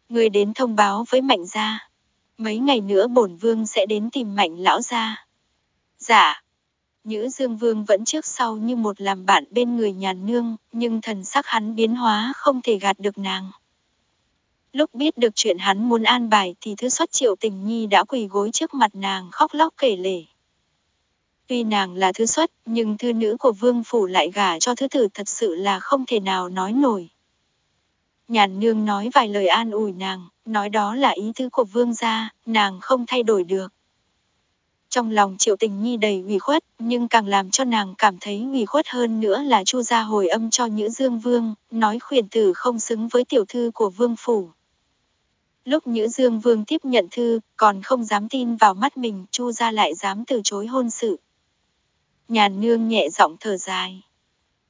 Người đến thông báo với Mạnh gia, mấy ngày nữa bổn vương sẽ đến tìm Mạnh lão gia. Dạ, Nhữ Dương Vương vẫn trước sau như một làm bạn bên người nhàn nương, nhưng thần sắc hắn biến hóa không thể gạt được nàng. Lúc biết được chuyện hắn muốn an bài thì thứ xuất triệu tình nhi đã quỳ gối trước mặt nàng khóc lóc kể lể. Tuy nàng là thứ xuất, nhưng thư nữ của vương phủ lại gả cho thứ tử thật sự là không thể nào nói nổi. Nhàn nương nói vài lời an ủi nàng, nói đó là ý tứ của vương gia, nàng không thay đổi được. Trong lòng Triệu Tình Nhi đầy ủy khuất, nhưng càng làm cho nàng cảm thấy ủy khuất hơn nữa là Chu gia hồi âm cho Nhữ Dương Vương, nói khuyển tử không xứng với tiểu thư của vương phủ. Lúc Nhữ Dương Vương tiếp nhận thư, còn không dám tin vào mắt mình, Chu gia lại dám từ chối hôn sự. Nhàn nương nhẹ giọng thở dài.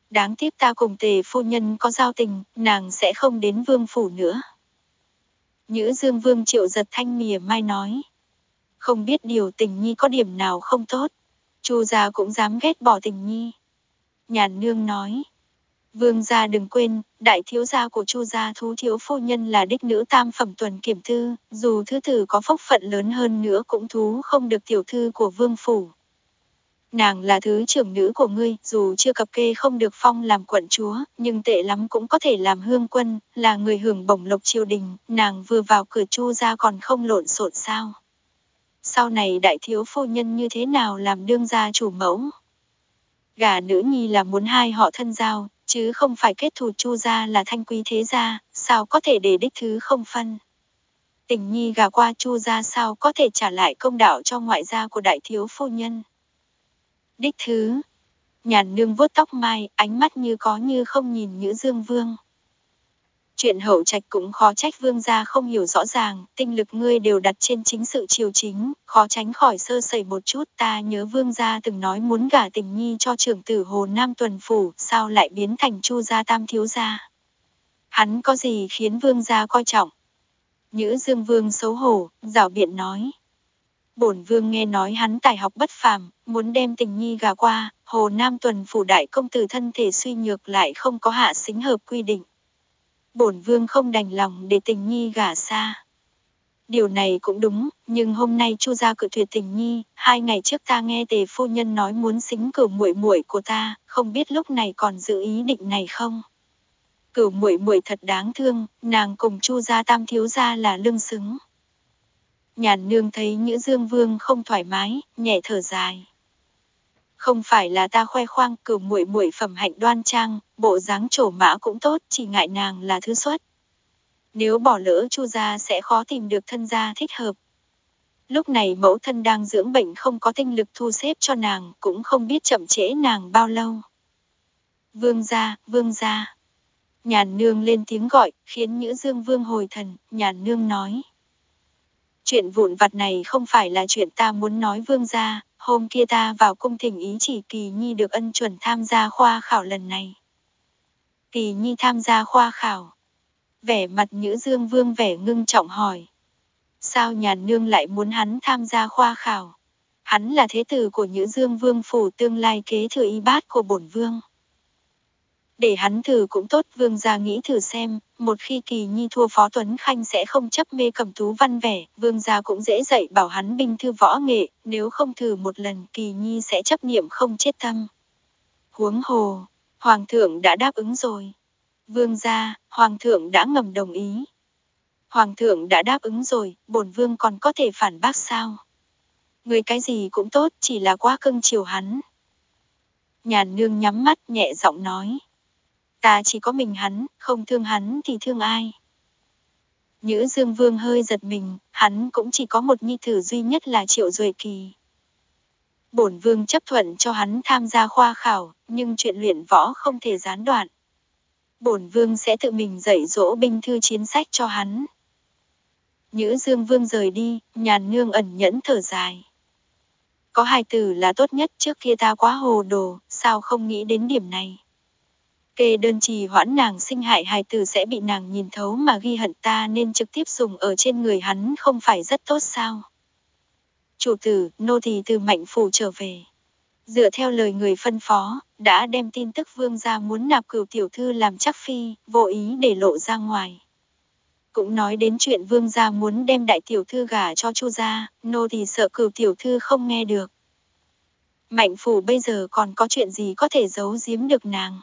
Đáng tiếc ta cùng tề phu nhân có giao tình, nàng sẽ không đến vương phủ nữa. Nhữ Dương Vương triệu giật thanh mỉa mai nói. Không biết điều tình nhi có điểm nào không tốt. Chu gia cũng dám ghét bỏ tình nhi. Nhàn nương nói. Vương gia đừng quên, đại thiếu gia của Chu gia thú thiếu phu nhân là đích nữ tam phẩm tuần kiểm thư, dù thứ tử có phúc phận lớn hơn nữa cũng thú không được tiểu thư của vương phủ. Nàng là thứ trưởng nữ của ngươi, dù chưa cập kê không được phong làm quận chúa, nhưng tệ lắm cũng có thể làm hương quân, là người hưởng bổng lộc triều đình, nàng vừa vào cửa chu ra còn không lộn xộn sao. Sau này đại thiếu phu nhân như thế nào làm đương gia chủ mẫu? Gả nữ nhi là muốn hai họ thân giao, chứ không phải kết thù chu gia là thanh quý thế gia, sao có thể để đích thứ không phân. Tình nhi gả qua chu gia sao có thể trả lại công đạo cho ngoại gia của đại thiếu phu nhân. Đích thứ. Nhàn nương vuốt tóc mai, ánh mắt như có như không nhìn Nhữ Dương Vương. Chuyện hậu trạch cũng khó trách vương gia không hiểu rõ ràng, tinh lực ngươi đều đặt trên chính sự triều chính, khó tránh khỏi sơ sẩy một chút. Ta nhớ vương gia từng nói muốn gả tình nhi cho trưởng tử Hồ Nam Tuần Phủ, sao lại biến thành chu gia tam thiếu gia. Hắn có gì khiến vương gia coi trọng? Nhữ Dương Vương xấu hổ, rảo biện nói bổn vương nghe nói hắn tài học bất phàm, muốn đem tình nhi gà qua, hồ nam tuần phủ đại công tử thân thể suy nhược lại không có hạ xính hợp quy định. Bổn vương không đành lòng để tình nhi gả xa. Điều này cũng đúng, nhưng hôm nay Chu gia cự tuyệt tình nhi, hai ngày trước ta nghe tề phu nhân nói muốn xính cửu muội muội của ta, không biết lúc này còn giữ ý định này không. Cửu muội muội thật đáng thương, nàng cùng Chu gia tam thiếu gia là lương xứng. Nhàn nương thấy Nhữ Dương Vương không thoải mái, nhẹ thở dài. Không phải là ta khoe khoang cửu muội muội phẩm hạnh đoan trang, bộ dáng trổ mã cũng tốt, chỉ ngại nàng là thứ xuất. Nếu bỏ lỡ chu gia sẽ khó tìm được thân gia thích hợp. Lúc này mẫu thân đang dưỡng bệnh không có tinh lực thu xếp cho nàng, cũng không biết chậm trễ nàng bao lâu. Vương gia, vương gia. Nhàn nương lên tiếng gọi, khiến Nhữ Dương Vương hồi thần, nhàn nương nói. Chuyện vụn vặt này không phải là chuyện ta muốn nói vương gia, hôm kia ta vào cung thỉnh ý chỉ Kỳ Nhi được ân chuẩn tham gia khoa khảo lần này. Kỳ Nhi tham gia khoa khảo. Vẻ mặt Nhữ Dương Vương vẻ ngưng trọng hỏi. Sao nhà nương lại muốn hắn tham gia khoa khảo? Hắn là thế tử của Nhữ Dương Vương phủ tương lai kế thừa y bát của bổn vương. Để hắn thử cũng tốt, vương gia nghĩ thử xem, một khi kỳ nhi thua Phó Tuấn Khanh sẽ không chấp mê cầm tú văn vẻ, vương gia cũng dễ dạy bảo hắn binh thư võ nghệ, nếu không thử một lần kỳ nhi sẽ chấp niệm không chết tâm. Huống hồ, Hoàng thượng đã đáp ứng rồi. Vương gia, Hoàng thượng đã ngầm đồng ý. Hoàng thượng đã đáp ứng rồi, bổn vương còn có thể phản bác sao? Người cái gì cũng tốt, chỉ là quá cưng chiều hắn. Nhàn nương nhắm mắt nhẹ giọng nói. Ta chỉ có mình hắn, không thương hắn thì thương ai. Nhữ Dương Vương hơi giật mình, hắn cũng chỉ có một nhi tử duy nhất là Triệu Duệ Kỳ. Bổn Vương chấp thuận cho hắn tham gia khoa khảo, nhưng chuyện luyện võ không thể gián đoạn. Bổn Vương sẽ tự mình dạy dỗ binh thư chiến sách cho hắn. Nhữ Dương Vương rời đi, nhàn nương ẩn nhẫn thở dài. Có hai từ là tốt nhất trước kia ta quá hồ đồ, sao không nghĩ đến điểm này kê đơn trì hoãn nàng sinh hại hài tử sẽ bị nàng nhìn thấu mà ghi hận ta nên trực tiếp dùng ở trên người hắn không phải rất tốt sao. Chủ tử, nô thì từ mạnh phủ trở về. Dựa theo lời người phân phó, đã đem tin tức vương gia muốn nạp cửu tiểu thư làm chắc phi, vô ý để lộ ra ngoài. Cũng nói đến chuyện vương gia muốn đem đại tiểu thư gả cho chu gia, nô thì sợ cửu tiểu thư không nghe được. Mạnh phủ bây giờ còn có chuyện gì có thể giấu giếm được nàng.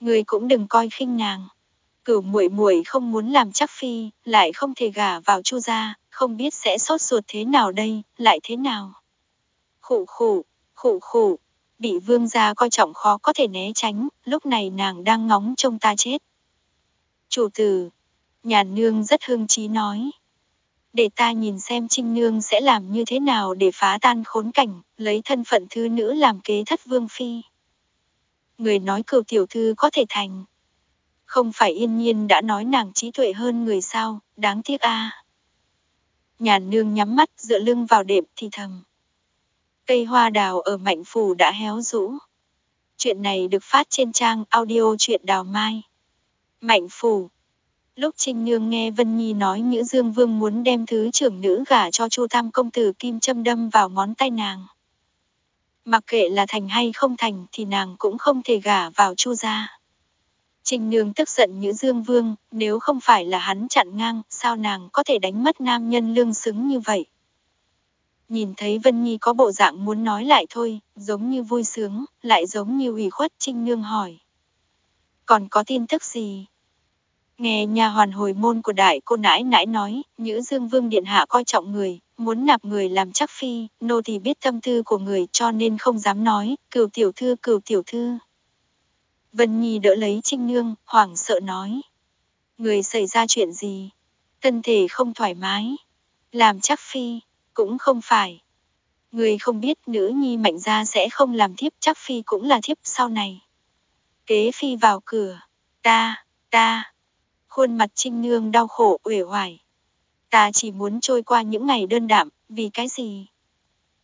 Người cũng đừng coi khinh nàng. Cửu muội muội không muốn làm chắc phi, lại không thể gả vào chu gia, không biết sẽ sốt ruột thế nào đây, lại thế nào. Khụ khụ, khụ khụ, bị vương gia coi trọng khó có thể né tránh, lúc này nàng đang ngóng trông ta chết. Chủ tử, nhàn nương rất hưng trí nói. để ta nhìn xem Trinh Nương sẽ làm như thế nào để phá tan khốn cảnh, lấy thân phận thứ nữ làm kế thất vương phi. Người nói cửu tiểu thư có thể thành. Không phải yên nhiên đã nói nàng trí tuệ hơn người sao, đáng tiếc a. Nhàn nương nhắm mắt dựa lưng vào đệm thì thầm. Cây hoa đào ở mạnh phủ đã héo rũ. Chuyện này được phát trên trang audio chuyện đào mai. Mạnh phủ. Lúc Trinh Nương nghe Vân Nhi nói Nhữ Dương Vương muốn đem thứ trưởng nữ gả cho Chu Tam công tử kim châm đâm vào ngón tay nàng. Mặc kệ là thành hay không thành thì nàng cũng không thể gả vào Chu gia. Trình Nương tức giận Nhữ Dương Vương, nếu không phải là hắn chặn ngang, sao nàng có thể đánh mất nam nhân lương xứng như vậy? Nhìn thấy Vân Nhi có bộ dạng muốn nói lại thôi, giống như vui sướng, lại giống như ủy khuất Trinh Nương hỏi. Còn có tin tức gì? Nghe nhà hoàn hồi môn của đại cô nãi nãi nói, Nhữ Dương Vương Điện Hạ coi trọng người, muốn nạp người làm chắc phi, nô thì biết tâm tư của người cho nên không dám nói, cửu tiểu thư cửu tiểu thư. Vân Nhi đỡ lấy Trinh Nương, hoảng sợ nói. Người xảy ra chuyện gì? Thân thể không thoải mái. Làm chắc phi, cũng không phải. Người không biết nữ nhi mạnh ra sẽ không làm thiếp chắc phi cũng là thiếp sau này. Kế phi vào cửa. Ta, ta. Khuôn mặt trinh nương đau khổ uể oải. Ta chỉ muốn trôi qua những ngày đơn đạm, vì cái gì?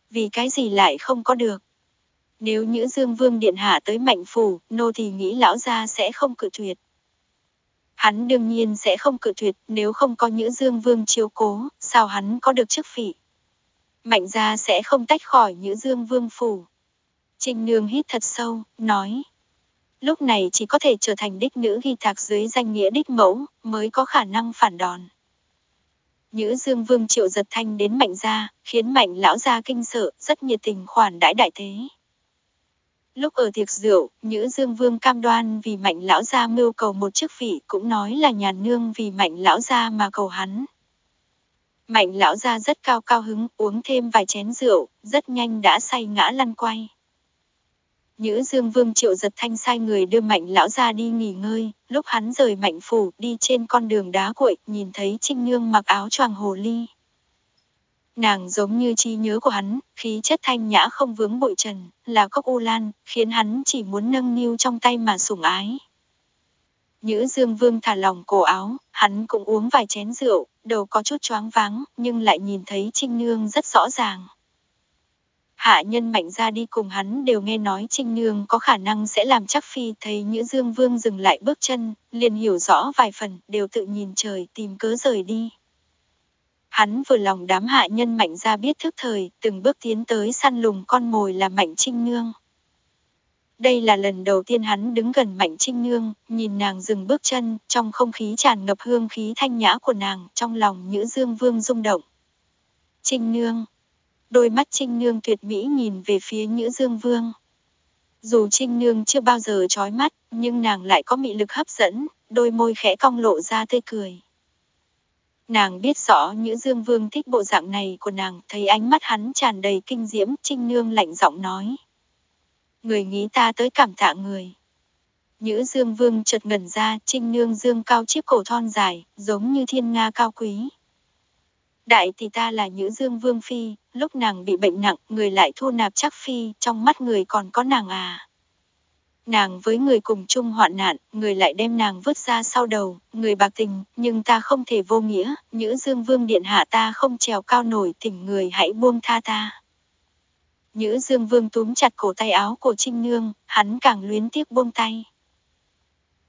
Vì cái gì lại không có được? Nếu Nhữ Dương Vương Điện Hạ tới mạnh phủ, nô thì nghĩ lão gia sẽ không cự tuyệt. Hắn đương nhiên sẽ không cự tuyệt nếu không có Nhữ Dương Vương chiếu cố, sao hắn có được chức vị. Mạnh gia sẽ không tách khỏi Nhữ Dương Vương phủ. Trinh Nương hít thật sâu, nói. Lúc này chỉ có thể trở thành đích nữ ghi thạc dưới danh nghĩa đích mẫu, mới có khả năng phản đòn. Nhữ Dương Vương triệu giật thanh đến mạnh gia, khiến mạnh lão gia kinh sợ, rất nhiệt tình khoản đãi đại thế. Lúc ở tiệc rượu, Nhữ Dương Vương cam đoan vì mạnh lão gia mưu cầu một chức vị cũng nói là nhà nương vì mạnh lão gia mà cầu hắn. Mạnh lão gia rất cao cao hứng, uống thêm vài chén rượu, rất nhanh đã say ngã lăn quay. Nhữ Dương Vương triệu giật thanh sai người đưa mạnh lão ra đi nghỉ ngơi, lúc hắn rời mạnh phủ đi trên con đường đá cuội, nhìn thấy Trinh Nương mặc áo choàng hồ ly. Nàng giống như trí nhớ của hắn, khí chất thanh nhã không vướng bụi trần, là cốc u lan, khiến hắn chỉ muốn nâng niu trong tay mà sủng ái. Nhữ Dương Vương thả lòng cổ áo, hắn cũng uống vài chén rượu, đầu có chút choáng váng, nhưng lại nhìn thấy Trinh Nương rất rõ ràng. Hạ nhân mạnh ra đi cùng hắn đều nghe nói Trinh Nương có khả năng sẽ làm chắc phi thấy Nhữ Dương Vương dừng lại bước chân, liền hiểu rõ vài phần, đều tự nhìn trời tìm cớ rời đi. Hắn vừa lòng đám hạ nhân mạnh ra biết thức thời, từng bước tiến tới săn lùng con mồi là Mạnh Trinh Nương. Đây là lần đầu tiên hắn đứng gần Mạnh Trinh Nương, nhìn nàng dừng bước chân, trong không khí tràn ngập hương khí thanh nhã của nàng, trong lòng Nhữ Dương Vương rung động. Trinh Nương Đôi mắt Trinh Nương tuyệt mỹ nhìn về phía Nhữ Dương Vương. Dù Trinh Nương chưa bao giờ trói mắt, nhưng nàng lại có mị lực hấp dẫn, đôi môi khẽ cong lộ ra tươi cười. Nàng biết rõ Nhữ Dương Vương thích bộ dạng này của nàng, thấy ánh mắt hắn tràn đầy kinh diễm, Trinh Nương lạnh giọng nói. Người nghĩ ta tới cảm tạ người. Nhữ Dương Vương chợt ngẩn ra, Trinh Nương Dương cao chiếc cổ thon dài, giống như thiên nga cao quý. Đại thì ta là Nhữ Dương Vương Phi, lúc nàng bị bệnh nặng, người lại thu nạp chắc Phi, trong mắt người còn có nàng à. Nàng với người cùng chung hoạn nạn, người lại đem nàng vứt ra sau đầu, người bạc tình, nhưng ta không thể vô nghĩa, Nhữ Dương Vương Điện Hạ ta không trèo cao nổi tỉnh người hãy buông tha ta. Nhữ Dương Vương túm chặt cổ tay áo của Trinh Nương, hắn càng luyến tiếc buông tay.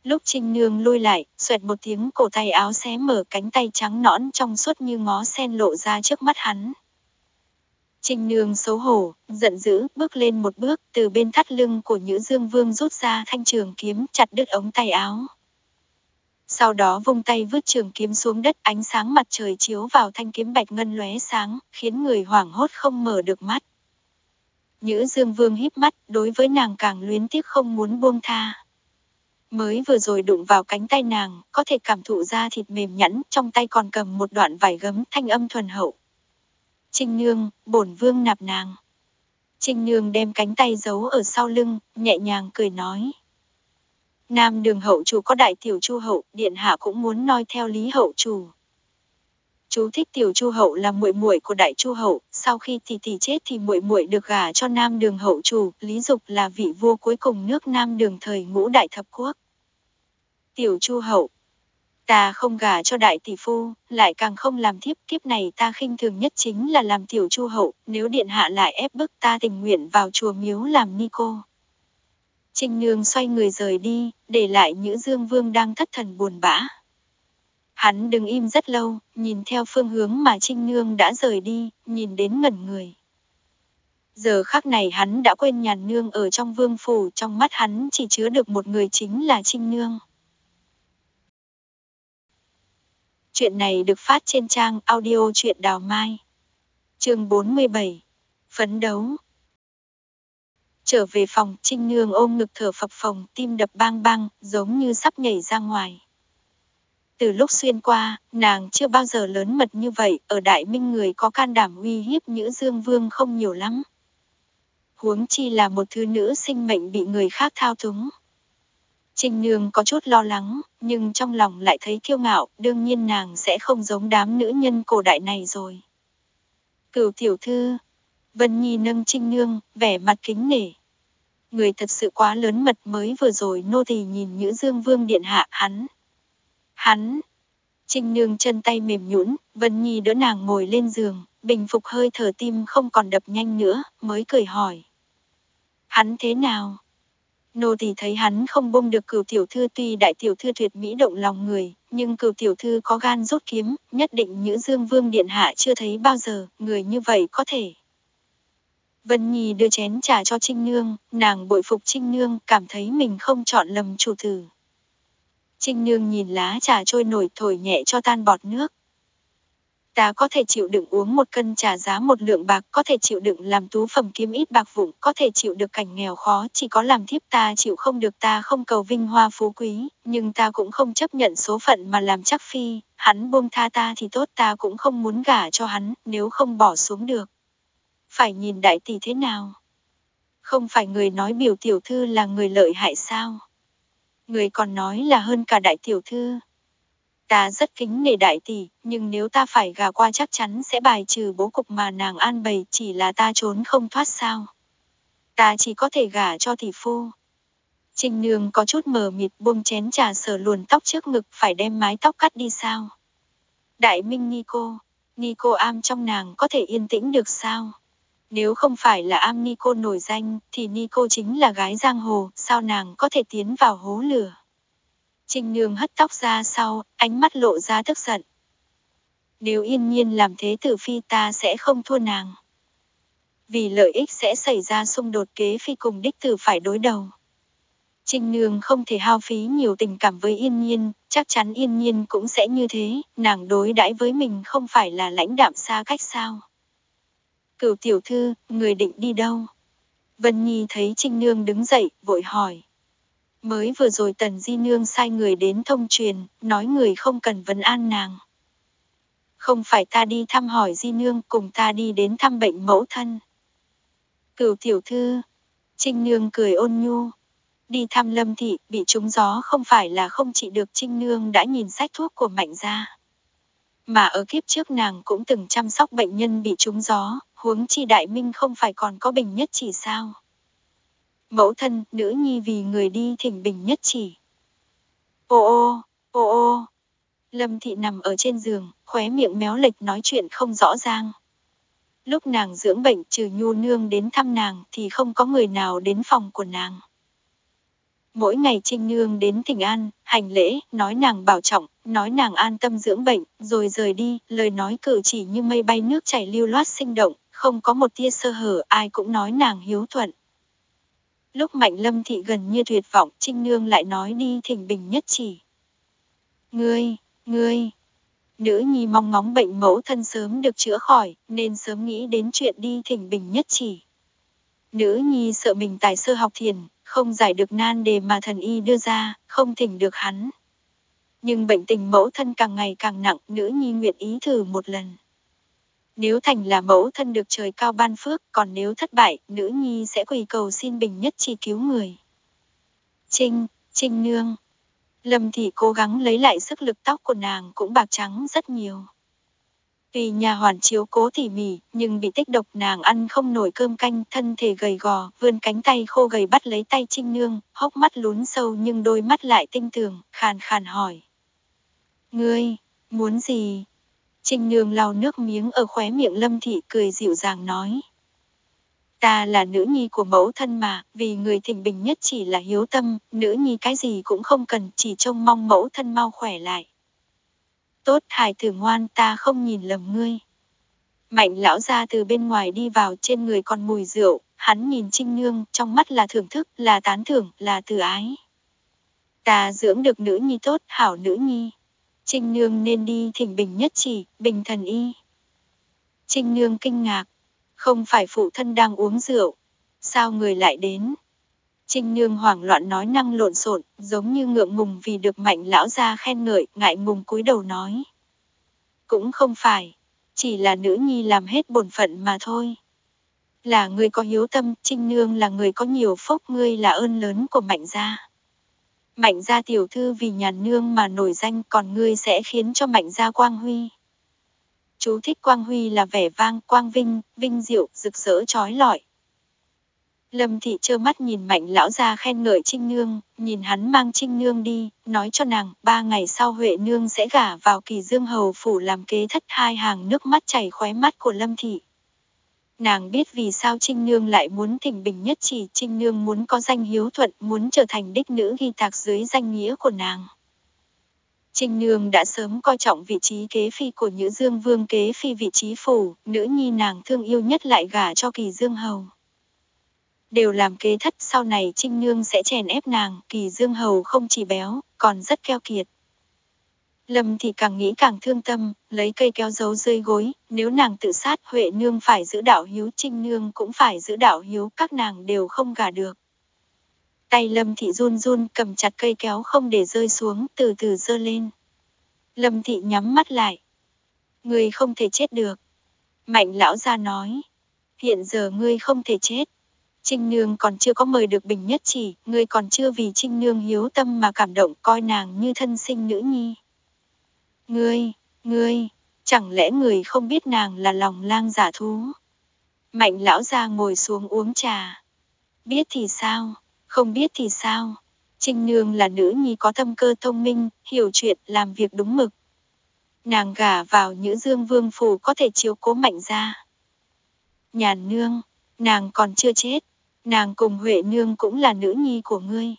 Lúc Trinh Nương lui lại, xoẹt một tiếng cổ tay áo xé mở cánh tay trắng nõn trong suốt như ngó sen lộ ra trước mắt hắn. Trinh Nương xấu hổ, giận dữ, bước lên một bước, từ bên thắt lưng của Nhữ Dương Vương rút ra thanh trường kiếm chặt đứt ống tay áo. Sau đó vung tay vứt trường kiếm xuống đất ánh sáng mặt trời chiếu vào thanh kiếm bạch ngân lóe sáng, khiến người hoảng hốt không mở được mắt. Nhữ Dương Vương híp mắt, đối với nàng càng luyến tiếc không muốn buông tha. Mới vừa rồi đụng vào cánh tay nàng, có thể cảm thụ ra thịt mềm nhẵn, trong tay còn cầm một đoạn vải gấm thanh âm thuần hậu. Trinh Nương, bổn vương nạp nàng. Trinh Nương đem cánh tay giấu ở sau lưng, nhẹ nhàng cười nói. Nam đường hậu chủ có đại tiểu chu hậu, điện hạ cũng muốn noi theo lý hậu chủ. Chú thích tiểu Chu Hậu là muội muội của đại Chu Hậu, sau khi tỷ tỷ chết thì muội muội được gả cho Nam Đường hậu chủ, Lý Dục là vị vua cuối cùng nước Nam Đường thời ngũ đại thập quốc. Tiểu Chu Hậu Ta không gả cho đại tỷ phu, lại càng không làm thiếp kiếp này ta khinh thường nhất chính là làm tiểu chu hậu, nếu điện hạ lại ép bức ta tình nguyện vào chùa miếu làm ni cô. Trinh Nương xoay người rời đi, để lại Nhữ Dương Vương đang thất thần buồn bã. Hắn đứng im rất lâu, nhìn theo phương hướng mà Trinh Nương đã rời đi, nhìn đến ngẩn người. Giờ khắc này hắn đã quên nhàn nương ở trong vương phủ, trong mắt hắn chỉ chứa được một người chính là Trinh Nương. Chuyện này được phát trên trang audio truyện đào mai. chương 47. Phấn đấu. Trở về phòng, Trinh Nương ôm ngực thở phập phồng, tim đập bang bang, giống như sắp nhảy ra ngoài. Từ lúc xuyên qua, nàng chưa bao giờ lớn mật như vậy, ở Đại Minh người có can đảm uy hiếp Nhữ Dương Vương không nhiều lắm. Huống chi là một thứ nữ sinh mệnh bị người khác thao túng. Trinh Nương có chút lo lắng, nhưng trong lòng lại thấy kiêu ngạo, đương nhiên nàng sẽ không giống đám nữ nhân cổ đại này rồi. Cửu tiểu thư, Vân Nhi nâng Trinh Nương, vẻ mặt kính nể. Người thật sự quá lớn mật mới vừa rồi nô tỳ nhìn Nhữ Dương Vương điện hạ hắn. Hắn. Trinh Nương chân tay mềm nhũn, Vân Nhi đỡ nàng ngồi lên giường, bình phục hơi thở tim không còn đập nhanh nữa, mới cười hỏi. Hắn thế nào? Nô tỳ thấy hắn không bông được cửu tiểu thư tuy đại tiểu thư tuyệt mỹ động lòng người, nhưng cửu tiểu thư có gan rút kiếm, nhất định Nhữ Dương Vương Điện Hạ chưa thấy bao giờ, người như vậy có thể. Vân Nhi đưa chén trà cho Trinh Nương, nàng bội phục Trinh Nương, cảm thấy mình không chọn lầm chủ tử. Trinh Nương nhìn lá trà trôi nổi thổi nhẹ cho tan bọt nước. Ta có thể chịu đựng uống một cân trà giá một lượng bạc, có thể chịu đựng làm tú phẩm kiếm ít bạc vụng, có thể chịu được cảnh nghèo khó, chỉ có làm thiếp ta chịu không được ta không cầu vinh hoa phú quý, nhưng ta cũng không chấp nhận số phận mà làm chắc phi, hắn buông tha ta thì tốt ta cũng không muốn gả cho hắn, nếu không bỏ xuống được. Phải nhìn đại tỷ thế nào? Không phải người nói biểu tiểu thư là người lợi hại sao? Người còn nói là hơn cả đại tiểu thư. Ta rất kính nể đại tỷ, nhưng nếu ta phải gà qua chắc chắn sẽ bài trừ bố cục mà nàng an bày chỉ là ta trốn không thoát sao. Ta chỉ có thể gả cho tỷ phu. Trình nương có chút mờ mịt buông chén trà sờ luồn tóc trước ngực phải đem mái tóc cắt đi sao. Đại minh Nico, Nico am trong nàng có thể yên tĩnh được sao? Nếu không phải là am Nico nổi danh, thì Nico chính là gái giang hồ, sao nàng có thể tiến vào hố lửa? Trình Nương hất tóc ra sau, ánh mắt lộ ra tức giận. Nếu yên nhiên làm thế tử phi ta sẽ không thua nàng. Vì lợi ích sẽ xảy ra xung đột kế phi cùng đích tử phải đối đầu. Trình Nương không thể hao phí nhiều tình cảm với Yên Nhiên, chắc chắn Yên Nhiên cũng sẽ như thế, nàng đối đãi với mình không phải là lãnh đạm xa cách sao. Cửu tiểu thư, người định đi đâu? Vân Nhi thấy Trinh Nương đứng dậy, vội hỏi. Mới vừa rồi Tần Di Nương sai người đến thông truyền, nói người không cần vấn an nàng. Không phải ta đi thăm hỏi Di Nương, cùng ta đi đến thăm bệnh mẫu thân. Cửu tiểu thư, Trinh Nương cười ôn nhu. Đi thăm lâm thị, bị trúng gió không phải là không trị được Trinh Nương đã nhìn sách thuốc của mạnh gia. Mà ở kiếp trước nàng cũng từng chăm sóc bệnh nhân bị trúng gió, huống chi đại minh không phải còn có bình nhất chỉ sao. Mẫu thân, nữ nhi vì người đi thỉnh bình nhất chỉ. Ô ô, ô ô. Lâm thị nằm ở trên giường, khóe miệng méo lệch nói chuyện không rõ ràng. Lúc nàng dưỡng bệnh trừ nhu nương đến thăm nàng thì không có người nào đến phòng của nàng. Mỗi ngày Trinh Nương đến thỉnh an, hành lễ, nói nàng bảo trọng, nói nàng an tâm dưỡng bệnh, rồi rời đi, lời nói cử chỉ như mây bay nước chảy lưu loát sinh động, không có một tia sơ hở, ai cũng nói nàng hiếu thuận. Lúc Mạnh Lâm Thị gần như tuyệt vọng, Trinh Nương lại nói đi thỉnh bình nhất chỉ. Ngươi, ngươi, nữ nhi mong ngóng bệnh mẫu thân sớm được chữa khỏi, nên sớm nghĩ đến chuyện đi thỉnh bình nhất chỉ. Nữ nhi sợ mình tài sơ học thiền, không giải được nan đề mà thần y đưa ra, không thỉnh được hắn. Nhưng bệnh tình mẫu thân càng ngày càng nặng, nữ nhi nguyện ý thử một lần. Nếu thành là mẫu thân được trời cao ban phước, còn nếu thất bại, nữ nhi sẽ quỳ cầu xin bình nhất chi cứu người. Trinh, Trinh Nương. Lâm Thị cố gắng lấy lại sức lực tóc của nàng cũng bạc trắng rất nhiều. Vì nhà hoàn chiếu cố tỉ mỉ, nhưng bị tích độc nàng ăn không nổi cơm canh, thân thể gầy gò, vươn cánh tay khô gầy bắt lấy tay Trinh Nương, hốc mắt lún sâu nhưng đôi mắt lại tinh tường, khàn khàn hỏi. Ngươi, muốn gì? Trinh Nương lau nước miếng ở khóe miệng Lâm Thị cười dịu dàng nói. Ta là nữ nhi của mẫu thân mà, vì người thỉnh bình nhất chỉ là hiếu tâm, nữ nhi cái gì cũng không cần, chỉ trông mong mẫu thân mau khỏe lại. Tốt hài tử ngoan ta không nhìn lầm ngươi. Mạnh lão ra từ bên ngoài đi vào trên người còn mùi rượu, hắn nhìn Trinh Nương, trong mắt là thưởng thức, là tán thưởng, là từ ái. Ta dưỡng được nữ nhi tốt, hảo nữ nhi. Trinh Nương nên đi thỉnh bình nhất chỉ, bình thần y. Trinh Nương kinh ngạc, không phải phụ thân đang uống rượu. Sao người lại đến? Trinh Nương hoảng loạn nói năng lộn xộn, giống như ngượng ngùng vì được mạnh lão gia khen ngợi, ngại ngùng cúi đầu nói. Cũng không phải, chỉ là nữ nhi làm hết bổn phận mà thôi. Là người có hiếu tâm, Trinh Nương là người có nhiều phúc, ngươi là ơn lớn của mạnh gia. Mạnh gia tiểu thư vì nhàn nương mà nổi danh còn ngươi sẽ khiến cho mạnh gia quang huy. Chú thích quang huy là vẻ vang, quang vinh, vinh diệu, rực rỡ trói lọi. Lâm thị trơ mắt nhìn mạnh lão ra khen ngợi Trinh Nương, nhìn hắn mang Trinh Nương đi, nói cho nàng, ba ngày sau Huệ Nương sẽ gả vào kỳ dương hầu phủ làm kế thất hai hàng nước mắt chảy khóe mắt của Lâm thị. Nàng biết vì sao Trinh Nương lại muốn thỉnh bình nhất chỉ Trinh Nương muốn có danh hiếu thuận, muốn trở thành đích nữ ghi tạc dưới danh nghĩa của nàng. Trinh Nương đã sớm coi trọng vị trí kế phi của Nhữ Dương Vương kế phi vị trí phủ, nữ nhi nàng thương yêu nhất lại gả cho kỳ Dương Hầu. Đều làm kế thất sau này Trinh Nương sẽ chèn ép nàng, kỳ Dương Hầu không chỉ béo, còn rất keo kiệt. Lâm thì càng nghĩ càng thương tâm, lấy cây kéo giấu rơi gối, nếu nàng tự sát Huệ Nương phải giữ đạo hiếu Trinh Nương cũng phải giữ đạo hiếu, các nàng đều không gả được. Tay Lâm Thị run run cầm chặt cây kéo không để rơi xuống, từ từ giơ lên. Lâm Thị nhắm mắt lại. Ngươi không thể chết được. Mạnh lão ra nói. Hiện giờ ngươi không thể chết. Trinh Nương còn chưa có mời được Bình Nhất Chỉ, ngươi còn chưa vì Trinh Nương hiếu tâm mà cảm động coi nàng như thân sinh nữ nhi. Ngươi, ngươi, chẳng lẽ người không biết nàng là lòng lang giả thú? Mạnh lão ra ngồi xuống uống trà. Biết thì sao, không biết thì sao? Trinh Nương là nữ nhi có tâm cơ thông minh, hiểu chuyện, làm việc đúng mực. Nàng gả vào Nhữ Dương Vương Phủ có thể chiếu cố mạnh ra. Nhàn Nương, nàng còn chưa chết, nàng cùng Huệ Nương cũng là nữ nhi của ngươi.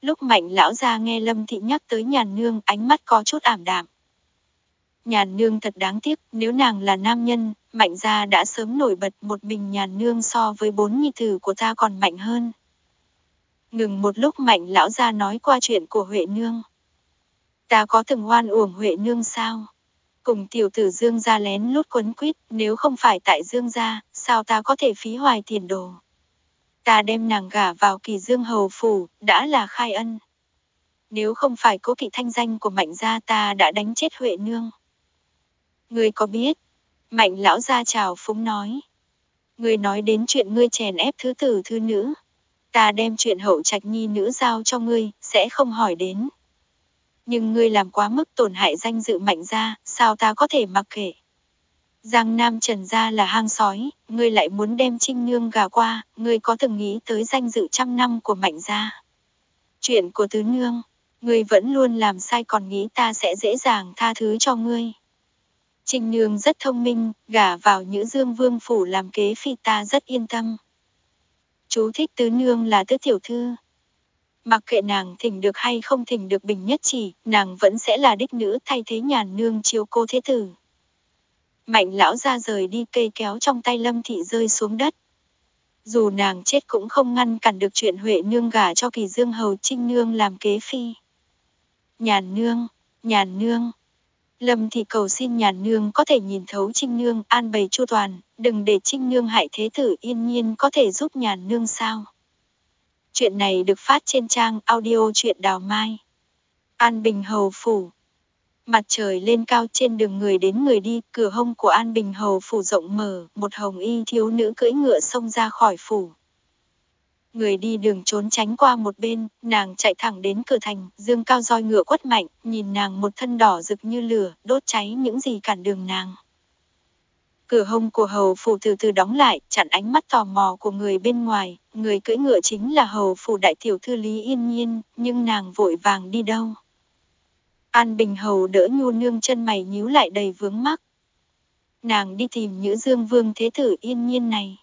Lúc mạnh lão ra nghe Lâm Thị nhắc tới nhàn nương ánh mắt có chút ảm đạm. Nhàn nương thật đáng tiếc, nếu nàng là nam nhân, mạnh gia đã sớm nổi bật một mình nhàn nương so với bốn nhi tử của ta còn mạnh hơn. Ngừng một lúc mạnh lão ra nói qua chuyện của Huệ Nương. Ta có từng hoan uổng Huệ Nương sao? Cùng tiểu tử Dương gia lén lút quấn quýt, nếu không phải tại Dương gia, sao ta có thể phí hoài tiền đồ? Ta đem nàng gả vào kỳ Dương hầu phủ, đã là khai ân. Nếu không phải cố kỵ thanh danh của mạnh gia ta đã đánh chết Huệ Nương. Ngươi có biết? Mạnh lão gia chào phúng nói. Ngươi nói đến chuyện ngươi chèn ép thứ tử thứ nữ. Ta đem chuyện hậu trạch nhi nữ giao cho ngươi, sẽ không hỏi đến. Nhưng ngươi làm quá mức tổn hại danh dự mạnh gia, sao ta có thể mặc kệ? Giang Nam Trần gia là hang sói, ngươi lại muốn đem Trinh Nương gà qua, ngươi có từng nghĩ tới danh dự trăm năm của mạnh gia. Chuyện của tứ nương, ngươi vẫn luôn làm sai còn nghĩ ta sẽ dễ dàng tha thứ cho ngươi. Trinh Nương rất thông minh, gả vào Nhữ Dương Vương Phủ làm kế phi ta rất yên tâm. Chú thích tứ nương là tứ tiểu thư. Mặc kệ nàng thỉnh được hay không thỉnh được bình nhất chỉ, nàng vẫn sẽ là đích nữ thay thế nhàn nương chiếu cô thế tử. Mạnh lão ra rời đi cây kéo trong tay lâm thị rơi xuống đất. Dù nàng chết cũng không ngăn cản được chuyện Huệ nương gả cho kỳ dương hầu trinh nương làm kế phi. Nhàn nương, nhàn nương, Lâm thị cầu xin nhàn nương có thể nhìn thấu trinh nương an bày chu toàn, đừng để trinh nương hại thế tử yên nhiên có thể giúp nhàn nương sao. Chuyện này được phát trên trang audio truyện đào mai. An Bình Hầu Phủ Mặt trời lên cao trên đường người đến người đi, cửa hông của An Bình Hầu Phủ rộng mở, một hồng y thiếu nữ cưỡi ngựa xông ra khỏi phủ. Người đi đường trốn tránh qua một bên, nàng chạy thẳng đến cửa thành, dương cao roi ngựa quất mạnh, nhìn nàng một thân đỏ rực như lửa, đốt cháy những gì cản đường nàng. Cửa hông của hầu phủ từ từ đóng lại, chặn ánh mắt tò mò của người bên ngoài, người cưỡi ngựa chính là hầu phủ đại tiểu thư Lý Yên Nhiên, nhưng nàng vội vàng đi đâu. An Bình Hầu đỡ nhu nương chân mày nhíu lại đầy vướng mắc. Nàng đi tìm Nhữ Dương Vương Thế Tử Yên Nhiên này.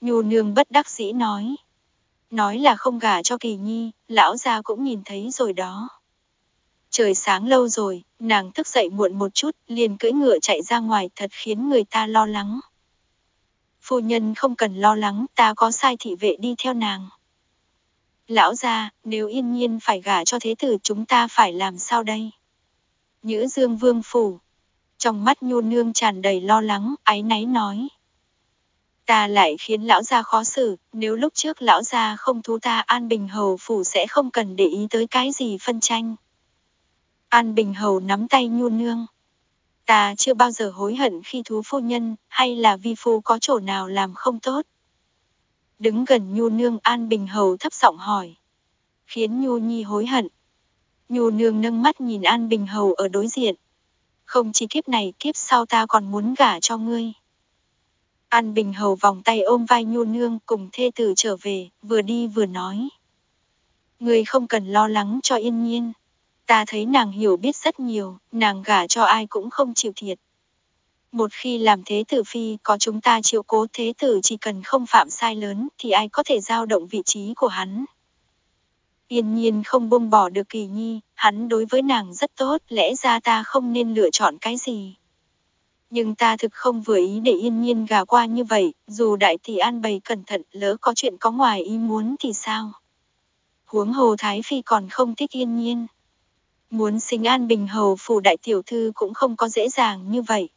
Nhu nương bất đắc dĩ nói. Nói là không gả cho kỳ nhi, lão gia cũng nhìn thấy rồi đó. Trời sáng lâu rồi, nàng thức dậy muộn một chút, liền cưỡi ngựa chạy ra ngoài thật khiến người ta lo lắng. Phu nhân không cần lo lắng, ta có sai thị vệ đi theo nàng. Lão gia, nếu yên nhiên phải gả cho thế tử chúng ta phải làm sao đây? Nhữ dương vương phủ. Trong mắt nhu nương tràn đầy lo lắng, áy náy nói. Ta lại khiến lão gia khó xử, nếu lúc trước lão gia không thú ta an bình hầu phủ sẽ không cần để ý tới cái gì phân tranh. An Bình Hầu nắm tay nhu nương. Ta chưa bao giờ hối hận khi thú phu nhân, hay là vi phu có chỗ nào làm không tốt. Đứng gần nhu nương An Bình Hầu thấp giọng hỏi. Khiến nhu nhi hối hận. Nhu nương nâng mắt nhìn An Bình Hầu ở đối diện. Không chỉ kiếp này kiếp sau ta còn muốn gả cho ngươi. An Bình Hầu vòng tay ôm vai nhu nương cùng thê tử trở về, vừa đi vừa nói. Ngươi không cần lo lắng cho yên nhiên. Ta thấy nàng hiểu biết rất nhiều, nàng gả cho ai cũng không chịu thiệt. Một khi làm thế tử phi có chúng ta chịu cố thế tử chỉ cần không phạm sai lớn thì ai có thể giao động vị trí của hắn. Yên nhiên không buông bỏ được kỳ nhi, hắn đối với nàng rất tốt, lẽ ra ta không nên lựa chọn cái gì. Nhưng ta thực không vừa ý để yên nhiên gà qua như vậy, dù đại tỷ an bày cẩn thận lỡ có chuyện có ngoài ý muốn thì sao. Huống hồ Thái Phi còn không thích yên nhiên. Muốn sinh an bình hầu phủ đại tiểu thư cũng không có dễ dàng như vậy.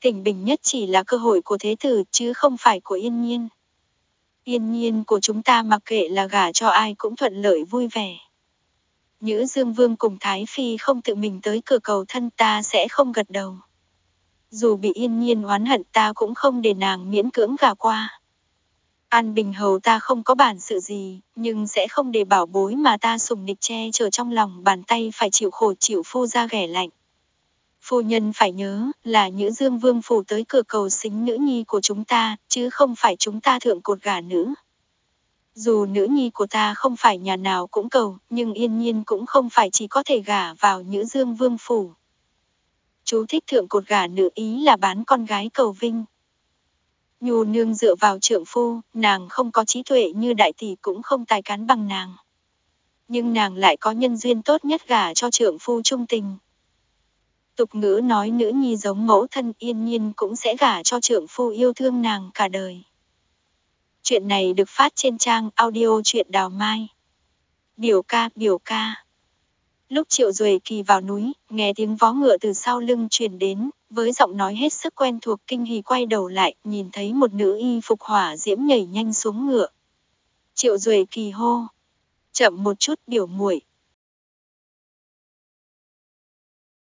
Tỉnh bình nhất chỉ là cơ hội của thế tử chứ không phải của yên nhiên. Yên nhiên của chúng ta mặc kệ là gả cho ai cũng thuận lợi vui vẻ. Nhữ Dương Vương cùng Thái Phi không tự mình tới cửa cầu thân ta sẽ không gật đầu. Dù bị yên nhiên oán hận ta cũng không để nàng miễn cưỡng gả qua. An Bình Hầu ta không có bản sự gì, nhưng sẽ không để bảo bối mà ta sùng nịch che chở trong lòng bàn tay phải chịu khổ chịu phu ra ghẻ lạnh. Phu nhân phải nhớ là Nhữ Dương Vương phủ tới cửa cầu xính nữ nhi của chúng ta, chứ không phải chúng ta thượng cột gả nữ. Dù nữ nhi của ta không phải nhà nào cũng cầu, nhưng yên nhiên cũng không phải chỉ có thể gả vào Nhữ Dương Vương phủ. Chú thích thượng cột gả nữ ý là bán con gái cầu vinh, Nhu nương dựa vào trượng phu, nàng không có trí tuệ như đại tỷ cũng không tài cán bằng nàng. Nhưng nàng lại có nhân duyên tốt nhất gả cho trượng phu trung tình. Tục ngữ nói nữ nhi giống mẫu thân yên nhiên cũng sẽ gả cho trưởng phu yêu thương nàng cả đời. Chuyện này được phát trên trang audio truyện đào mai. Biểu ca, biểu ca. Lúc Triệu Duệ Kỳ vào núi, nghe tiếng vó ngựa từ sau lưng truyền đến, với giọng nói hết sức quen thuộc kinh hỉ quay đầu lại, nhìn thấy một nữ y phục hỏa diễm nhảy nhanh xuống ngựa. Triệu Duệ Kỳ hô, chậm một chút biểu muội.